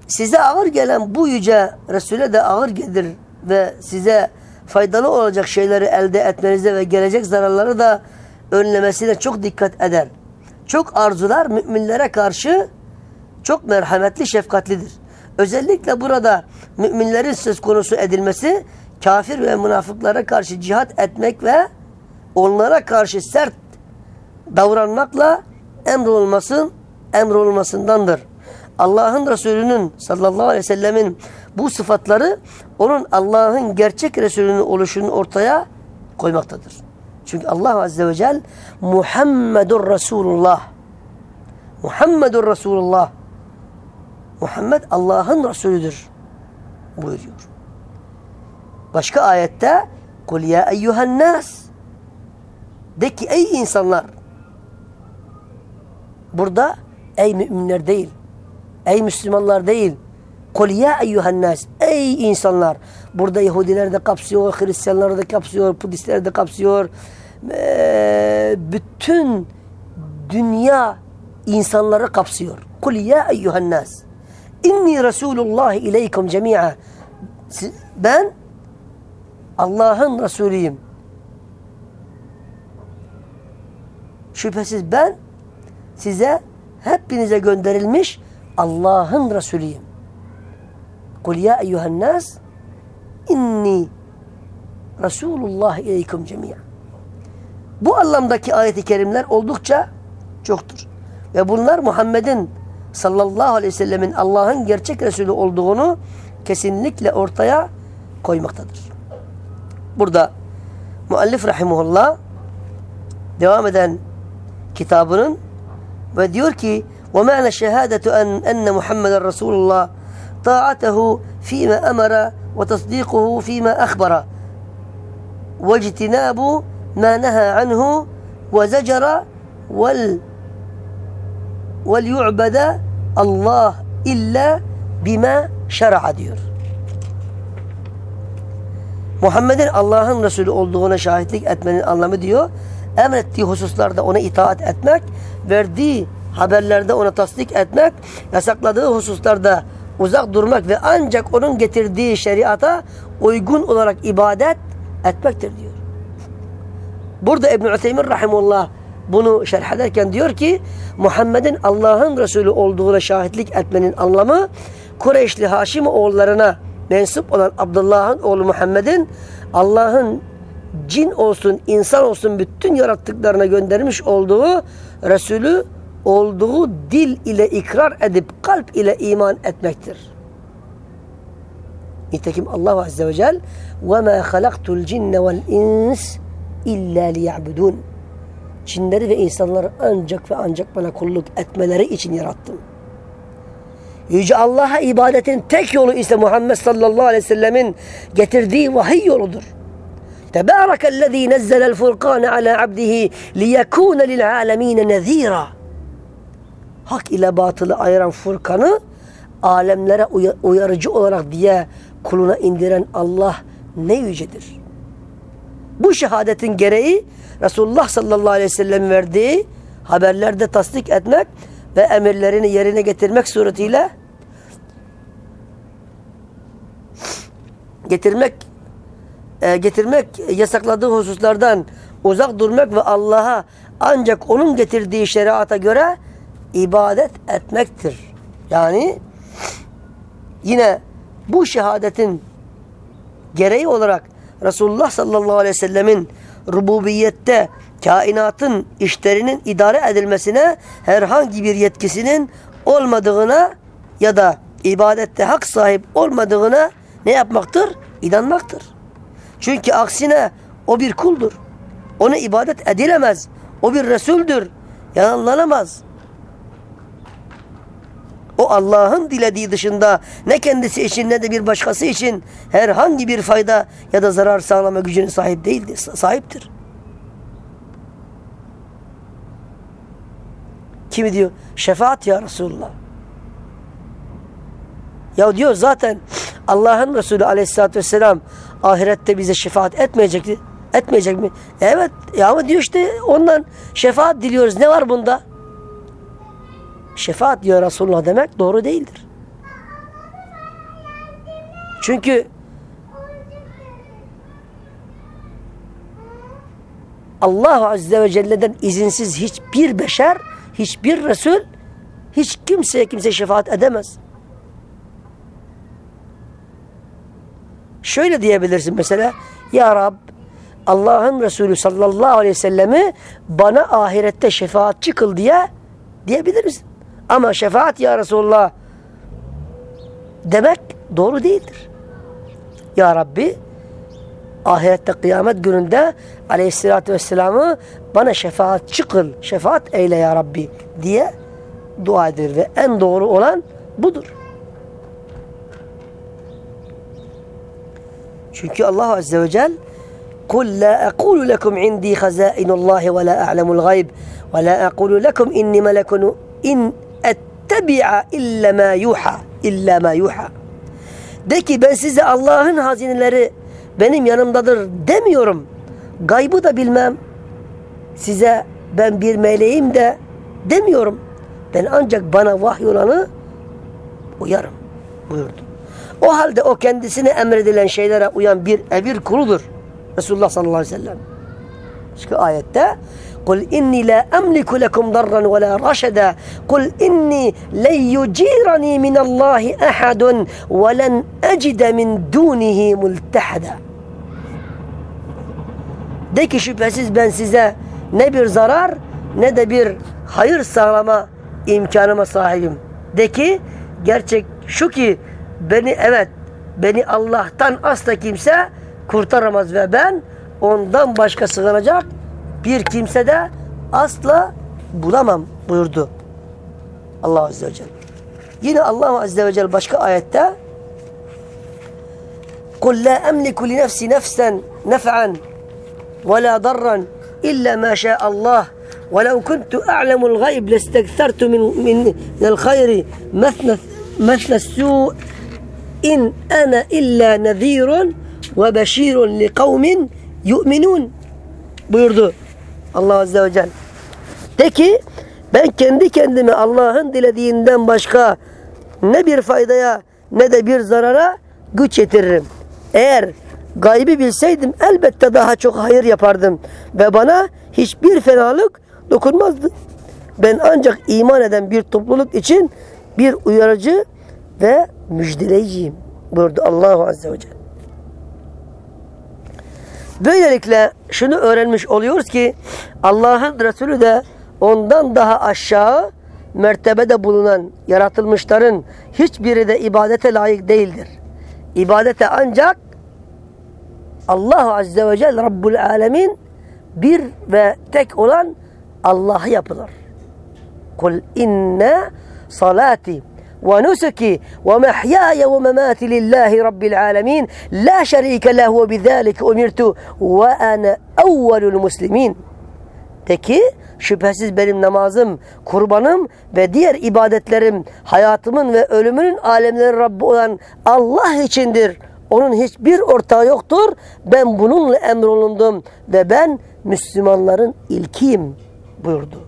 Size ağır gelen bu yüce Resul'e de ağır gelir ve size faydalı olacak şeyleri elde etmenize ve gelecek zararları da önlemesine çok dikkat eder. Çok arzular müminlere karşı çok merhametli, şefkatlidir. Özellikle burada müminlerin söz konusu edilmesi kafir ve münafıklara karşı cihat etmek ve onlara karşı sert davranmakla emrolmasın, emrolmasındandır. Allah'ın Resulü'nün sallallahu aleyhi ve sellemin bu sıfatları onun Allah'ın gerçek Resulünün oluşunu ortaya koymaktadır. Çünkü Allah Azze ve Celle Muhammedur Resulullah. Muhammedur Resulullah. Muhammed Allah'ın Resulüdür buyuruyor. Başka ayette Kul ya eyyuhen nas De ki ey insanlar Burada ey müminler değil ey Müslümanlar değil Kul ya eyyuhen nas ey insanlar Burada Yahudiler de kapsıyor, Hristiyanlar da kapsıyor, Budistler de kapsıyor. Ee, bütün dünya insanları kapsıyor. Kul ya eyyuhen nas. İnni Resulullah ileykum cemi'a. Ben Allah'ın Resulüyüm. Şüphesiz ben size hepinize gönderilmiş Allah'ın Resulüyüm. Kul ya eyyuhen nas inni Resulullah ileykum cemiyen. Bu anlamdaki ayet-i kerimler oldukça çoktur. Ve bunlar Muhammed'in sallallahu aleyhi ve sellemin Allah'ın gerçek Resulü olduğunu kesinlikle ortaya koymaktadır. Burada müellif rahimullah devam eden kitabının ve diyor ki وَمَعْنَ شَهَادَةُ أَنْ أَنَّ مُحَمَّدًا رَسُولُ اللّٰهِ طاعته فيما أمر وتصديقه فيما أخبر واجتناب ما نهى عنه وزجر وال وليعبد Allah illa bima şer'a diyor. Muhammed'in Allah'ın Resulü olduğuna şahitlik etmenin anlamı diyor. Emrettiği hususlarda ona itaat etmek, verdiği haberlerde ona tasdik etmek, yasakladığı hususlarda uzak durmak ve ancak onun getirdiği şeriata uygun olarak ibadet etmektir diyor. Burada İbn-i Ütheymin Rahimullah bunu şerh ederken diyor ki Muhammed'in Allah'ın Resulü olduğuna şahitlik etmenin anlamı Kureyşli Haşim oğullarına mensup olan Abdullah'ın oğlu Muhammed'in Allah'ın cin olsun, insan olsun bütün yarattıklarına göndermiş olduğu Resulü olduğu dil ile ikrar edip kalp ile iman etmektir. Nitekim Allah Azze ve Celle وَمَا خَلَقْتُ الْجِنَّ وَالْاِنْسِ اِلَّا لِيَعْبُدُونَ Cinleri ve insanları ancak ve ancak bana kulluk etmeleri için yarattım. Yüce Allah'a ibadetin tek yolu ise Muhammed sallallahu aleyhi ve sellemin getirdiği vahiy yoludur. Tebârekellezî nezzelel furkâne alâ abdihi liyekûne lil âlemîne nezîrâ. Hak ile batılı ayıran Furkan'ı alemlere uyarıcı olarak diye kuluna indiren Allah ne yücedir. Bu şehadetin gereği Resulullah sallallahu aleyhi ve sellem verdiği haberlerde tasdik etmek ve emirlerini yerine getirmek suretiyle getirmek e, getirmek yasakladığı hususlardan uzak durmak ve Allah'a ancak onun getirdiği şeriata göre ibadet etmektir. Yani yine bu şehadetin gereği olarak Resulullah sallallahu aleyhi ve sellemin rububiyette kainatın işlerinin idare edilmesine herhangi bir yetkisinin olmadığına ya da ibadette hak sahip olmadığına ne yapmaktır? İnanmaktır. Çünkü aksine o bir kuldur. Ona ibadet edilemez. O bir Resuldür. Yalanlanamaz. O Allah'ın dilediği dışında ne kendisi için ne de bir başkası için herhangi bir fayda ya da zarar sağlama gücüne sahip değildir, sahiptir. Kimi diyor? Şefaat ya Resulullah. Ya diyor zaten Allah'ın Resulü aleyhissalatü vesselam ahirette bize şefaat etmeyecekti. Etmeyecek mi? Evet. Ya ama diyor işte ondan şefaat diliyoruz. Ne var bunda? Şefaat diyor Resulullah demek doğru değildir. Çünkü Allah Azze ve Celle'den izinsiz hiçbir beşer, hiçbir Resul, hiç kimseye kimse şefaat edemez. Şöyle diyebilirsin mesela, Ya Rab, Allah'ın Resulü sallallahu aleyhi ve sellemi bana ahirette şefaatçi kıl diye diyebilir misin? Ama şefaat ya Resulullah demek doğru değildir. Ya Rabbi ahirette kıyamet gününde aleyhissalatü vesselam'ı bana şefaat kıl, şefaat eyle ya Rabbi diye dua edilir ve en doğru olan budur. Çünkü Allah Azze ve Celle قل لا أقول لكم عندي خزائن الله ولا أعلم الغيب ولا أقول لكم إني ملك إن ettebi'a illa ma yuha illa ma yuha. De ki ben size Allah'ın hazineleri benim yanımdadır demiyorum. Gaybı da bilmem. Size ben bir meleğim de demiyorum. Ben ancak bana vahyolanı uyarım buyurdu. O halde o kendisine emredilen şeylere uyan bir emir kuludur. Resulullah sallallahu aleyhi ve sellem. Çünkü ayette قل إني لا أملك لكم ضرا ولا رشدا قل إني لن يجيرني من الله أحد ولن أجد من دونه ملتحدا De ki şüphesiz ben size ne bir zarar ne de bir hayır sağlama imkanıma sahibim. De ki gerçek şu ki beni evet beni Allah'tan asla kimse kurtaramaz ve ben ondan başka sığınacak bir kimse de asla bulamam buyurdu. Allah Azze ve Celle. Yine Allah Azze ve Celle başka ayette قُلْ لَا أَمْلِكُ لِنَفْسِ نَفْسًا نَفْعًا وَلَا ضَرًّا إِلَّا مَا شَاءَ اللّٰهِ ولو كنت أعلم الغيب لاستكثرت من من الخير مثل مثل السوء إن أنا إلا نذير وبشير لقوم يؤمنون buyurdu. Allah Azze ve Celle. De ki ben kendi kendimi Allah'ın dilediğinden başka ne bir faydaya ne de bir zarara güç yetiririm. Eğer gaybi bilseydim elbette daha çok hayır yapardım ve bana hiçbir fenalık dokunmazdı. Ben ancak iman eden bir topluluk için bir uyarıcı ve müjdeleyiciyim buyurdu Allah Azze ve Celle. Böylelikle şunu öğrenmiş oluyoruz ki Allah'ın Resulü de ondan daha aşağı mertebede bulunan yaratılmışların hiçbiri de ibadete layık değildir. İbadete ancak Allah Azze ve Celle Rabbul Alemin bir ve tek olan Allah'a yapılır. Kul inne salati memati lillahi rabbil alemin la şerike lehu ve bizalike umirtu ve ana evvelul muslimin. De ki şüphesiz benim namazım, kurbanım ve diğer ibadetlerim hayatımın ve ölümünün alemlerin Rabbi olan Allah içindir. Onun hiçbir ortağı yoktur. Ben bununla emrolundum ve ben Müslümanların ilkiyim buyurdu.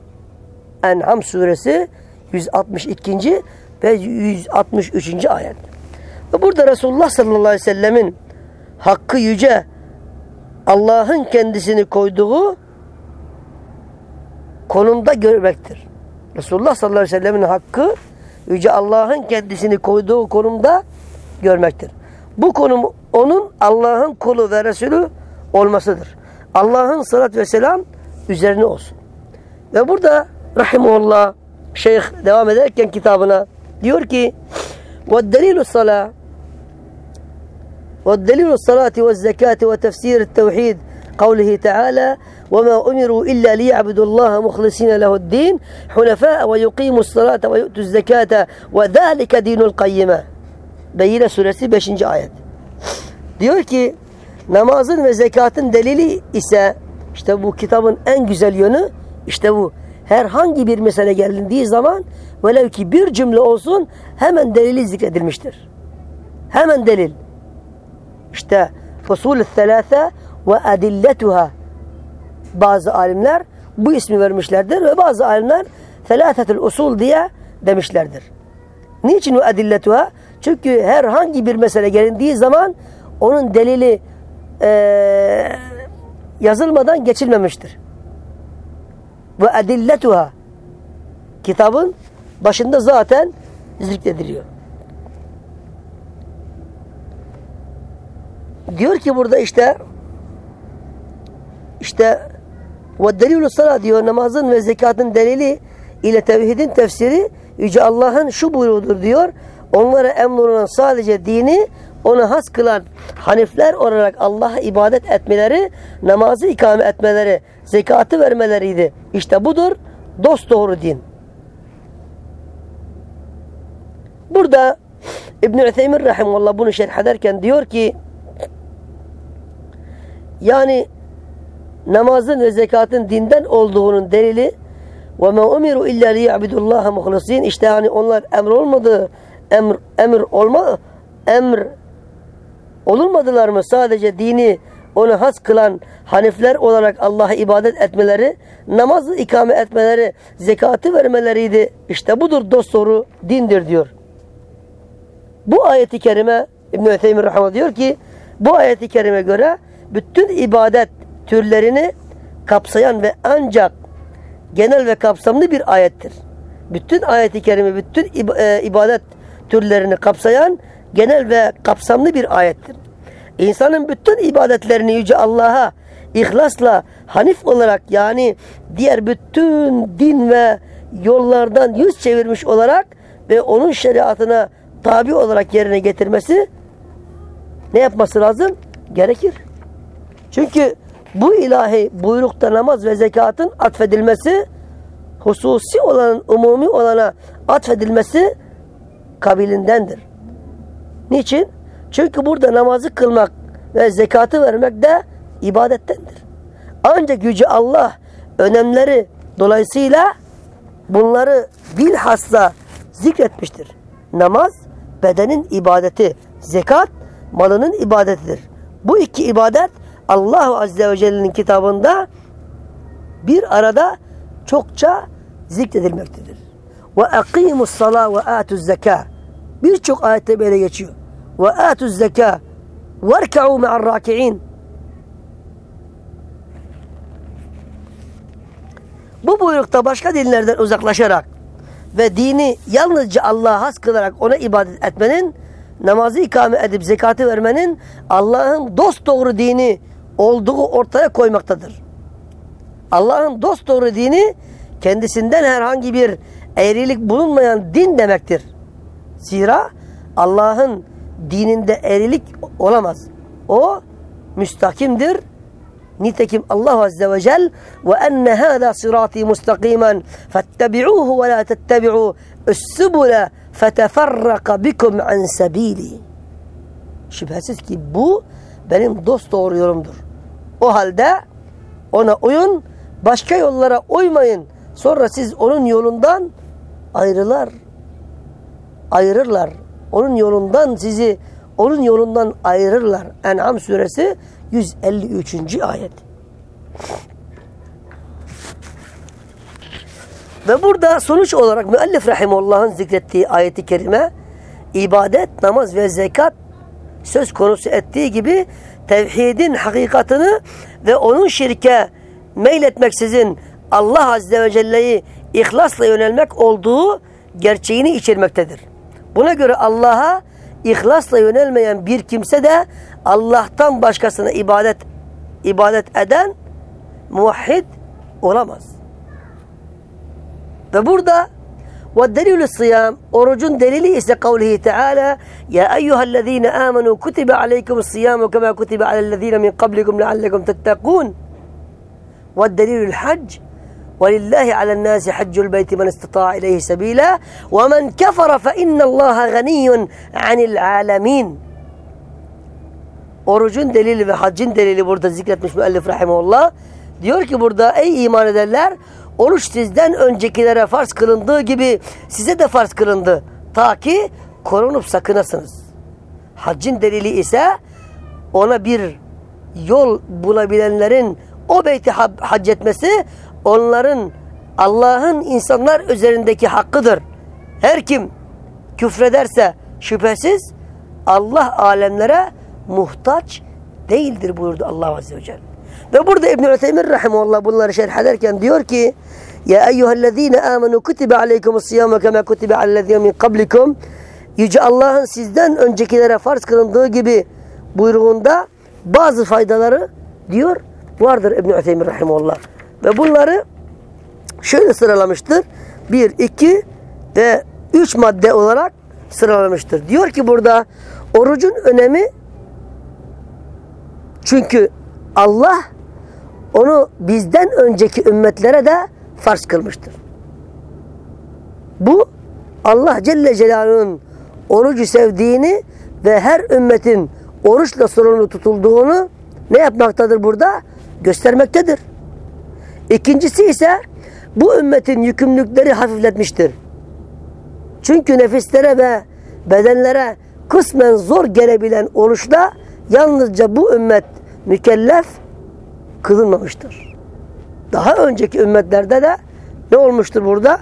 En'am suresi 162. ve 163. ayet. Ve burada Resulullah sallallahu aleyhi ve sellemin hakkı yüce Allah'ın kendisini koyduğu konumda görmektir. Resulullah sallallahu aleyhi ve sellemin hakkı yüce Allah'ın kendisini koyduğu konumda görmektir. Bu konum onun Allah'ın kulu ve Resulü olmasıdır. Allah'ın salat ve selam üzerine olsun. Ve burada rahimullah şeyh devam ederken kitabına ki وَالدَّلِيلُ الصَّلَاةِ وَالدَّلِيلُ الصَّلَاةِ وَالزَّكَاةِ وَتَفْسِيرِ التَّوْحِيدِ قوله تعالى وما أمروا إلا ليعبدوا الله مخلصين له الدين حنفاء ويقيموا الصلاة ويؤتوا الزكاة وذلك دين القيمة Beyyine suresi 5. ayet. Diyor ki namazın ve zekatın delili ise işte bu kitabın. Herhangi bir mesele gelindiği zaman velev ki bir cümle olsun hemen delili zikredilmiştir. Hemen delil. İşte usulü selase ve adilletuha bazı alimler bu ismi vermişlerdir ve bazı alimler selasetül usul diye demişlerdir. Niçin o adilletuha? Çünkü herhangi bir mesele gelindiği zaman onun delili e, yazılmadan geçilmemiştir. Ve adilletuha kitabın başında zaten zikrediliyor. Diyor ki burada işte işte ve delilü salat diyor namazın ve zekatın delili ile tevhidin tefsiri Yüce Allah'ın şu buyruğudur diyor. Onlara emrolunan sadece dini onu has kılan hanifler olarak Allah'a ibadet etmeleri, namazı ikame etmeleri, zekatı vermeleriydi. İşte budur dost doğru din. Burada İbn-i Ütheymin Rahimullah bunu şerh ederken diyor ki yani namazın ve zekatın dinden olduğunun delili ve ma umiru illa liya'budullaha muhlisin işte hani onlar emr olmadı emr emir olma emr olunmadılar mı sadece dini onu has kılan hanifler olarak Allah'a ibadet etmeleri, namazı ikame etmeleri, zekatı vermeleriydi. İşte budur dost doğru dindir diyor. Bu ayeti kerime İbn-i Rahman diyor ki bu ayeti kerime göre bütün ibadet türlerini kapsayan ve ancak genel ve kapsamlı bir ayettir. Bütün ayeti kerime bütün e, ibadet türlerini kapsayan genel ve kapsamlı bir ayettir. İnsanın bütün ibadetlerini Yüce Allah'a ihlasla hanif olarak yani diğer bütün din ve yollardan yüz çevirmiş olarak ve onun şeriatına tabi olarak yerine getirmesi ne yapması lazım? Gerekir. Çünkü bu ilahi buyrukta namaz ve zekatın atfedilmesi hususi olan, umumi olana atfedilmesi kabilindendir. Niçin? Çünkü burada namazı kılmak ve zekatı vermek de ibadettendir. Ancak Yüce Allah önemleri dolayısıyla bunları bilhassa zikretmiştir. Namaz bedenin ibadeti, zekat malının ibadetidir. Bu iki ibadet Allah Azze ve Celle'nin kitabında bir arada çokça zikredilmektedir. Ve akimus sala ve atuz zeka. Birçok ayette böyle geçiyor. Ve atuz zeka. Verka'u me'ar raki'in. Bu buyrukta başka dinlerden uzaklaşarak ve dini yalnızca Allah'a has kılarak ona ibadet etmenin, namazı ikame edip zekatı vermenin Allah'ın dost doğru dini olduğu ortaya koymaktadır. Allah'ın dost doğru dini kendisinden herhangi bir eğrilik bulunmayan din demektir. Zira Allah'ın dininde eğrilik olamaz. O müstakimdir. Nitekim Allah Azze ve Celle ve enne hâzâ sirâtî mustakimen fettebi'ûhu ve lâ tettebi'û üssübule feteferraka bikum an sebîlî. Şüphesiz ki bu benim dost doğru yorumdur. O halde ona uyun, başka yollara uymayın. Sonra siz onun yolundan ayrılar. Ayırırlar. Onun yolundan sizi onun yolundan ayırırlar. En'am suresi 153. ayet. Ve burada sonuç olarak müellif rahimullah'ın zikrettiği ayeti kerime ibadet, namaz ve zekat söz konusu ettiği gibi tevhidin hakikatını ve onun şirke meyletmeksizin Allah Azze ve Celle'yi ihlasla yönelmek olduğu gerçeğini içermektedir. Buna göre Allah'a ihlasla yönelmeyen bir kimse de Allah'tan başkasına ibadet ibadet eden muvahhid olamaz. Ve burada والدليل الصيام أرج دليلي إسا قوله تعالى يا أيها الذين آمنوا كتب عليكم الصيام كما كتب على الذين من قبلكم لعلكم تتقون والدليل الحج ولله على الناس حج البيت من استطاع إليه سبيلا ومن كفر فإن الله غني عن العالمين Orucun delili ve haccın delili burada zikretmiş müellif rahimullah. Diyor ki burada ey iman edenler oruç sizden öncekilere farz kılındığı gibi size de farz kılındı. Ta ki korunup sakınasınız. Haccın delili ise ona bir yol bulabilenlerin o beyti hac etmesi onların Allah'ın insanlar üzerindeki hakkıdır. Her kim küfrederse şüphesiz Allah alemlere muhtaç değildir buyurdu Allah Azze ve Celle. Ve burada İbn-i Üteymir Rahimullah bunları şerh ederken diyor ki Ya eyyühellezine amenu kutibe aleykumus siyamu kema kutibe alellezine min kablikum Yüce Allah'ın sizden öncekilere farz kılındığı gibi buyruğunda bazı faydaları diyor vardır İbn-i Üteymir Rahimullah. Ve bunları şöyle sıralamıştır. Bir, iki ve üç madde olarak sıralamıştır. Diyor ki burada orucun önemi çünkü Allah onu bizden önceki ümmetlere de farz kılmıştır. Bu Allah Celle Celaluhu'nun orucu sevdiğini ve her ümmetin oruçla sorumlu tutulduğunu ne yapmaktadır burada? Göstermektedir. İkincisi ise bu ümmetin yükümlülükleri hafifletmiştir. Çünkü nefislere ve bedenlere kısmen zor gelebilen oruçla yalnızca bu ümmet mükellef kılınmamıştır. Daha önceki ümmetlerde de ne olmuştur burada?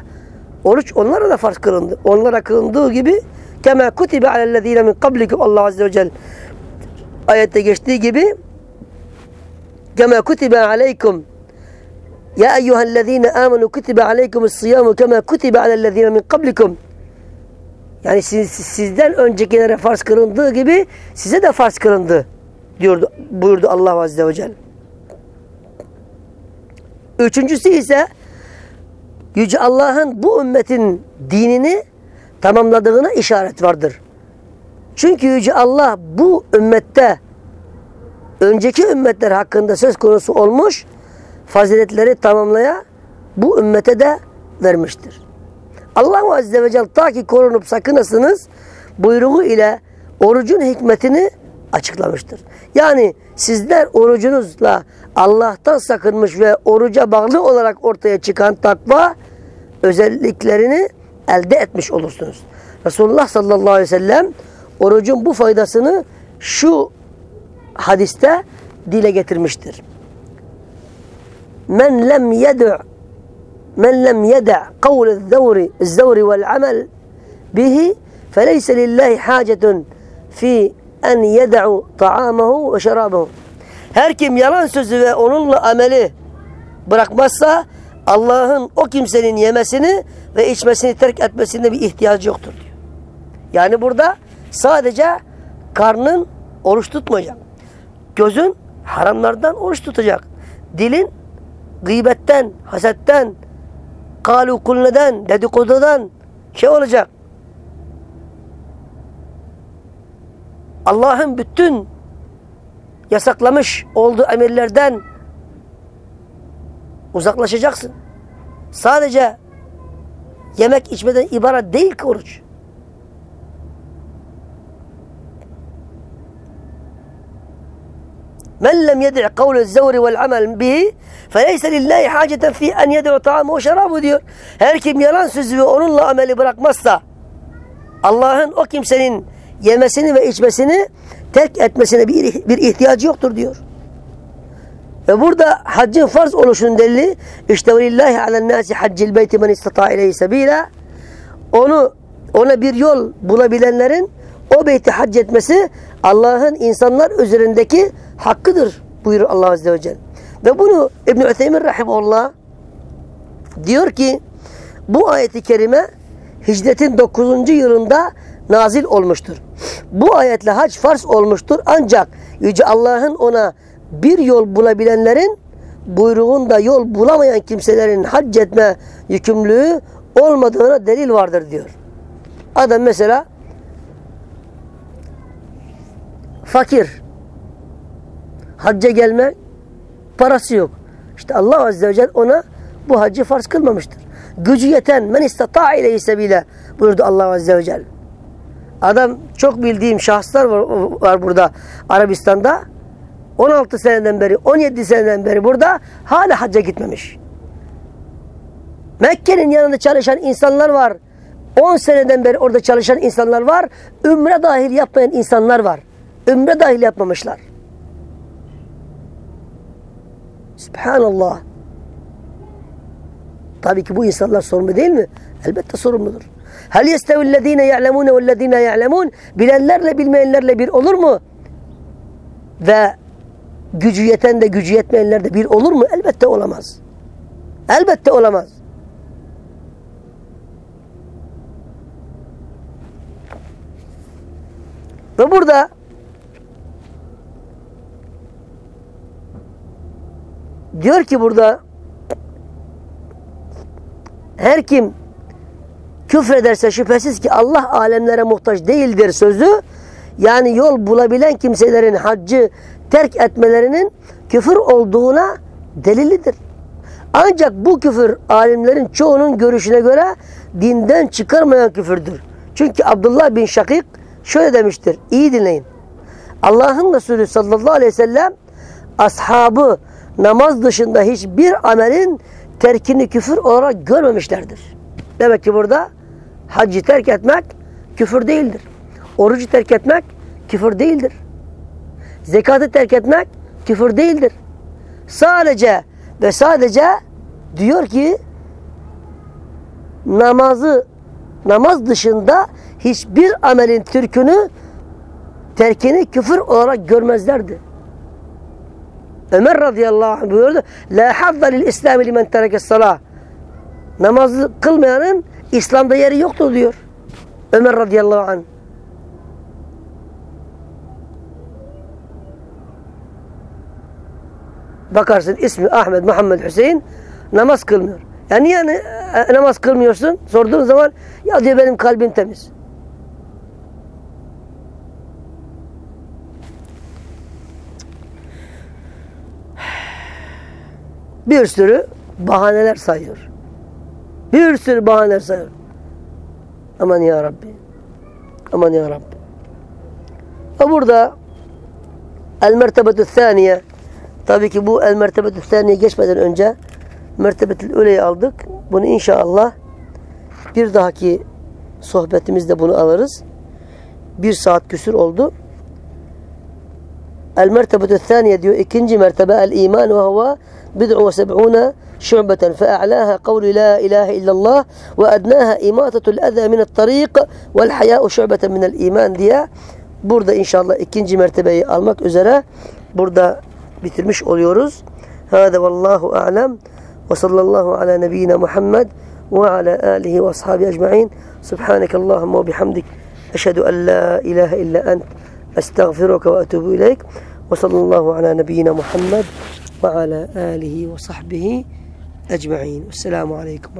Oruç onlara da farz kılındı. Onlara kılındığı gibi kema kutibe alellezine min kablikum Allah azze ve celle ayette geçtiği gibi kema kutibe aleykum ya eyyühellezine amenu kutibe aleykumus siyamu kema kutibe alellezine min kablikum yani siz, sizden öncekilere farz kılındığı gibi size de farz kılındı diyordu, buyurdu Allah Azze ve Celle. Üçüncüsü ise Yüce Allah'ın bu ümmetin dinini tamamladığına işaret vardır. Çünkü Yüce Allah bu ümmette önceki ümmetler hakkında söz konusu olmuş faziletleri tamamlaya bu ümmete de vermiştir. Allah Azze ve Celle ta ki korunup sakınasınız buyruğu ile orucun hikmetini açıklamıştır. Yani sizler orucunuzla Allah'tan sakınmış ve oruca bağlı olarak ortaya çıkan takva özelliklerini elde etmiş olursunuz. Resulullah sallallahu aleyhi ve sellem orucun bu faydasını şu hadiste dile getirmiştir. Men lem yed'u men lem yeda' kavl el-zawri el-zawri vel-amel bihi feleyse lillahi hacetun fi en yed'u ta'amahu ve şerabahu. Her kim yalan sözü ve onunla ameli bırakmazsa Allah'ın o kimsenin yemesini ve içmesini terk etmesinde bir ihtiyacı yoktur diyor. Yani burada sadece karnın oruç tutmayacak. Gözün haramlardan oruç tutacak. Dilin gıybetten, hasetten, kalu kulneden, dedikodudan şey olacak. Allah'ın bütün yasaklamış olduğu emirlerden uzaklaşacaksın. Sadece yemek içmeden ibaret değil ki oruç. Men lem yed'i kavlu zevri vel amel bihi feleyse lillahi haceten fi en yed'u ta'amu ve şerabu diyor. Her kim yalan sözü ve onunla ameli bırakmazsa Allah'ın o kimsenin yemesini ve içmesini terk etmesine bir, bir ihtiyacı yoktur diyor. Ve burada haccın farz oluşunun delili işte velillahi alen nasi haccil beyti men istata ileyhi sebila onu ona bir yol bulabilenlerin o beyti hac etmesi Allah'ın insanlar üzerindeki hakkıdır buyurur Allah Azze ve Celle. Ve bunu İbn-i Ütheymin Rahimullah diyor ki bu ayeti kerime hicretin 9. yılında nazil olmuştur. Bu ayetle hac farz olmuştur ancak Yüce Allah'ın ona bir yol bulabilenlerin buyruğunda yol bulamayan kimselerin hac etme yükümlülüğü olmadığına delil vardır diyor. Adam mesela fakir hacca gelme parası yok. İşte Allah Azze ve Celle ona bu haccı farz kılmamıştır. Gücü yeten men istata ileyhi sebile buyurdu Allah Azze ve Celle. Adam çok bildiğim şahıslar var, var burada Arabistan'da. 16 seneden beri, 17 seneden beri burada hala hacca gitmemiş. Mekke'nin yanında çalışan insanlar var. 10 seneden beri orada çalışan insanlar var. Ümre dahil yapmayan insanlar var. Ümre dahil yapmamışlar. Subhanallah. Tabii ki bu insanlar sorumlu değil mi? Elbette sorumludur. Hel yestevillezine ya'lemune vellezine ya'lemun bilenlerle bilmeyenlerle bir olur mu? Ve gücü yeten de gücü yetmeyenler de bir olur mu? Elbette olamaz. Elbette olamaz. Ve burada diyor ki burada her kim küfrederse şüphesiz ki Allah alemlere muhtaç değildir sözü yani yol bulabilen kimselerin haccı terk etmelerinin küfür olduğuna delilidir. Ancak bu küfür alimlerin çoğunun görüşüne göre dinden çıkarmayan küfürdür. Çünkü Abdullah bin Şakik şöyle demiştir. İyi dinleyin. Allah'ın Resulü sallallahu aleyhi ve sellem ashabı namaz dışında hiçbir amelin terkini küfür olarak görmemişlerdir. Demek ki burada haccı terk etmek küfür değildir. Orucu terk etmek küfür değildir. Zekatı terk etmek küfür değildir. Sadece ve sadece diyor ki namazı namaz dışında hiçbir amelin türkünü terkini küfür olarak görmezlerdi. Ömer radıyallahu anh buyurdu. La hazza lil İslami limen tereke salah. Namazı kılmayanın İslam'da yeri yoktur diyor. Ömer radıyallahu anh. Bakarsın ismi Ahmet Muhammed Hüseyin namaz kılmıyor. Ya niye e, namaz kılmıyorsun? Sorduğun zaman ya diyor benim kalbim temiz. Bir sürü bahaneler sayıyor. Bir sürü bahaneler sayıyor. Aman ya Rabbi. Aman ya Rabbi. Ve burada el mertebetü thaniye tabii ki bu el mertebetü thaniye geçmeden önce mertebetül üleyi aldık. Bunu inşallah bir dahaki sohbetimizde bunu alırız. Bir saat küsür oldu. El mertebetü thaniye diyor. ikinci mertebe el iman ve huve bid'u ve seb'une şu'beten fe'a'laha kavlu la ilahe illallah ve adnaha imatatul eza minel tariq vel haya'u şu'beten minel iman diye burada inşallah ikinci mertebeyi almak üzere burada bitirmiş oluyoruz. Hâde vallahu a'lem ve sallallahu ala nebiyyina Muhammed ve ala alihi ve ashabi ecma'in. Subhaneke Allahümme ve bihamdik. Eşhedü en la ilahe illa ent. Estağfiruke ve etubu ileyk. Ve sallallahu ala nebiyyina Muhammed ve ala alihi ve sahbihi ecma'in. Esselamu aleyküm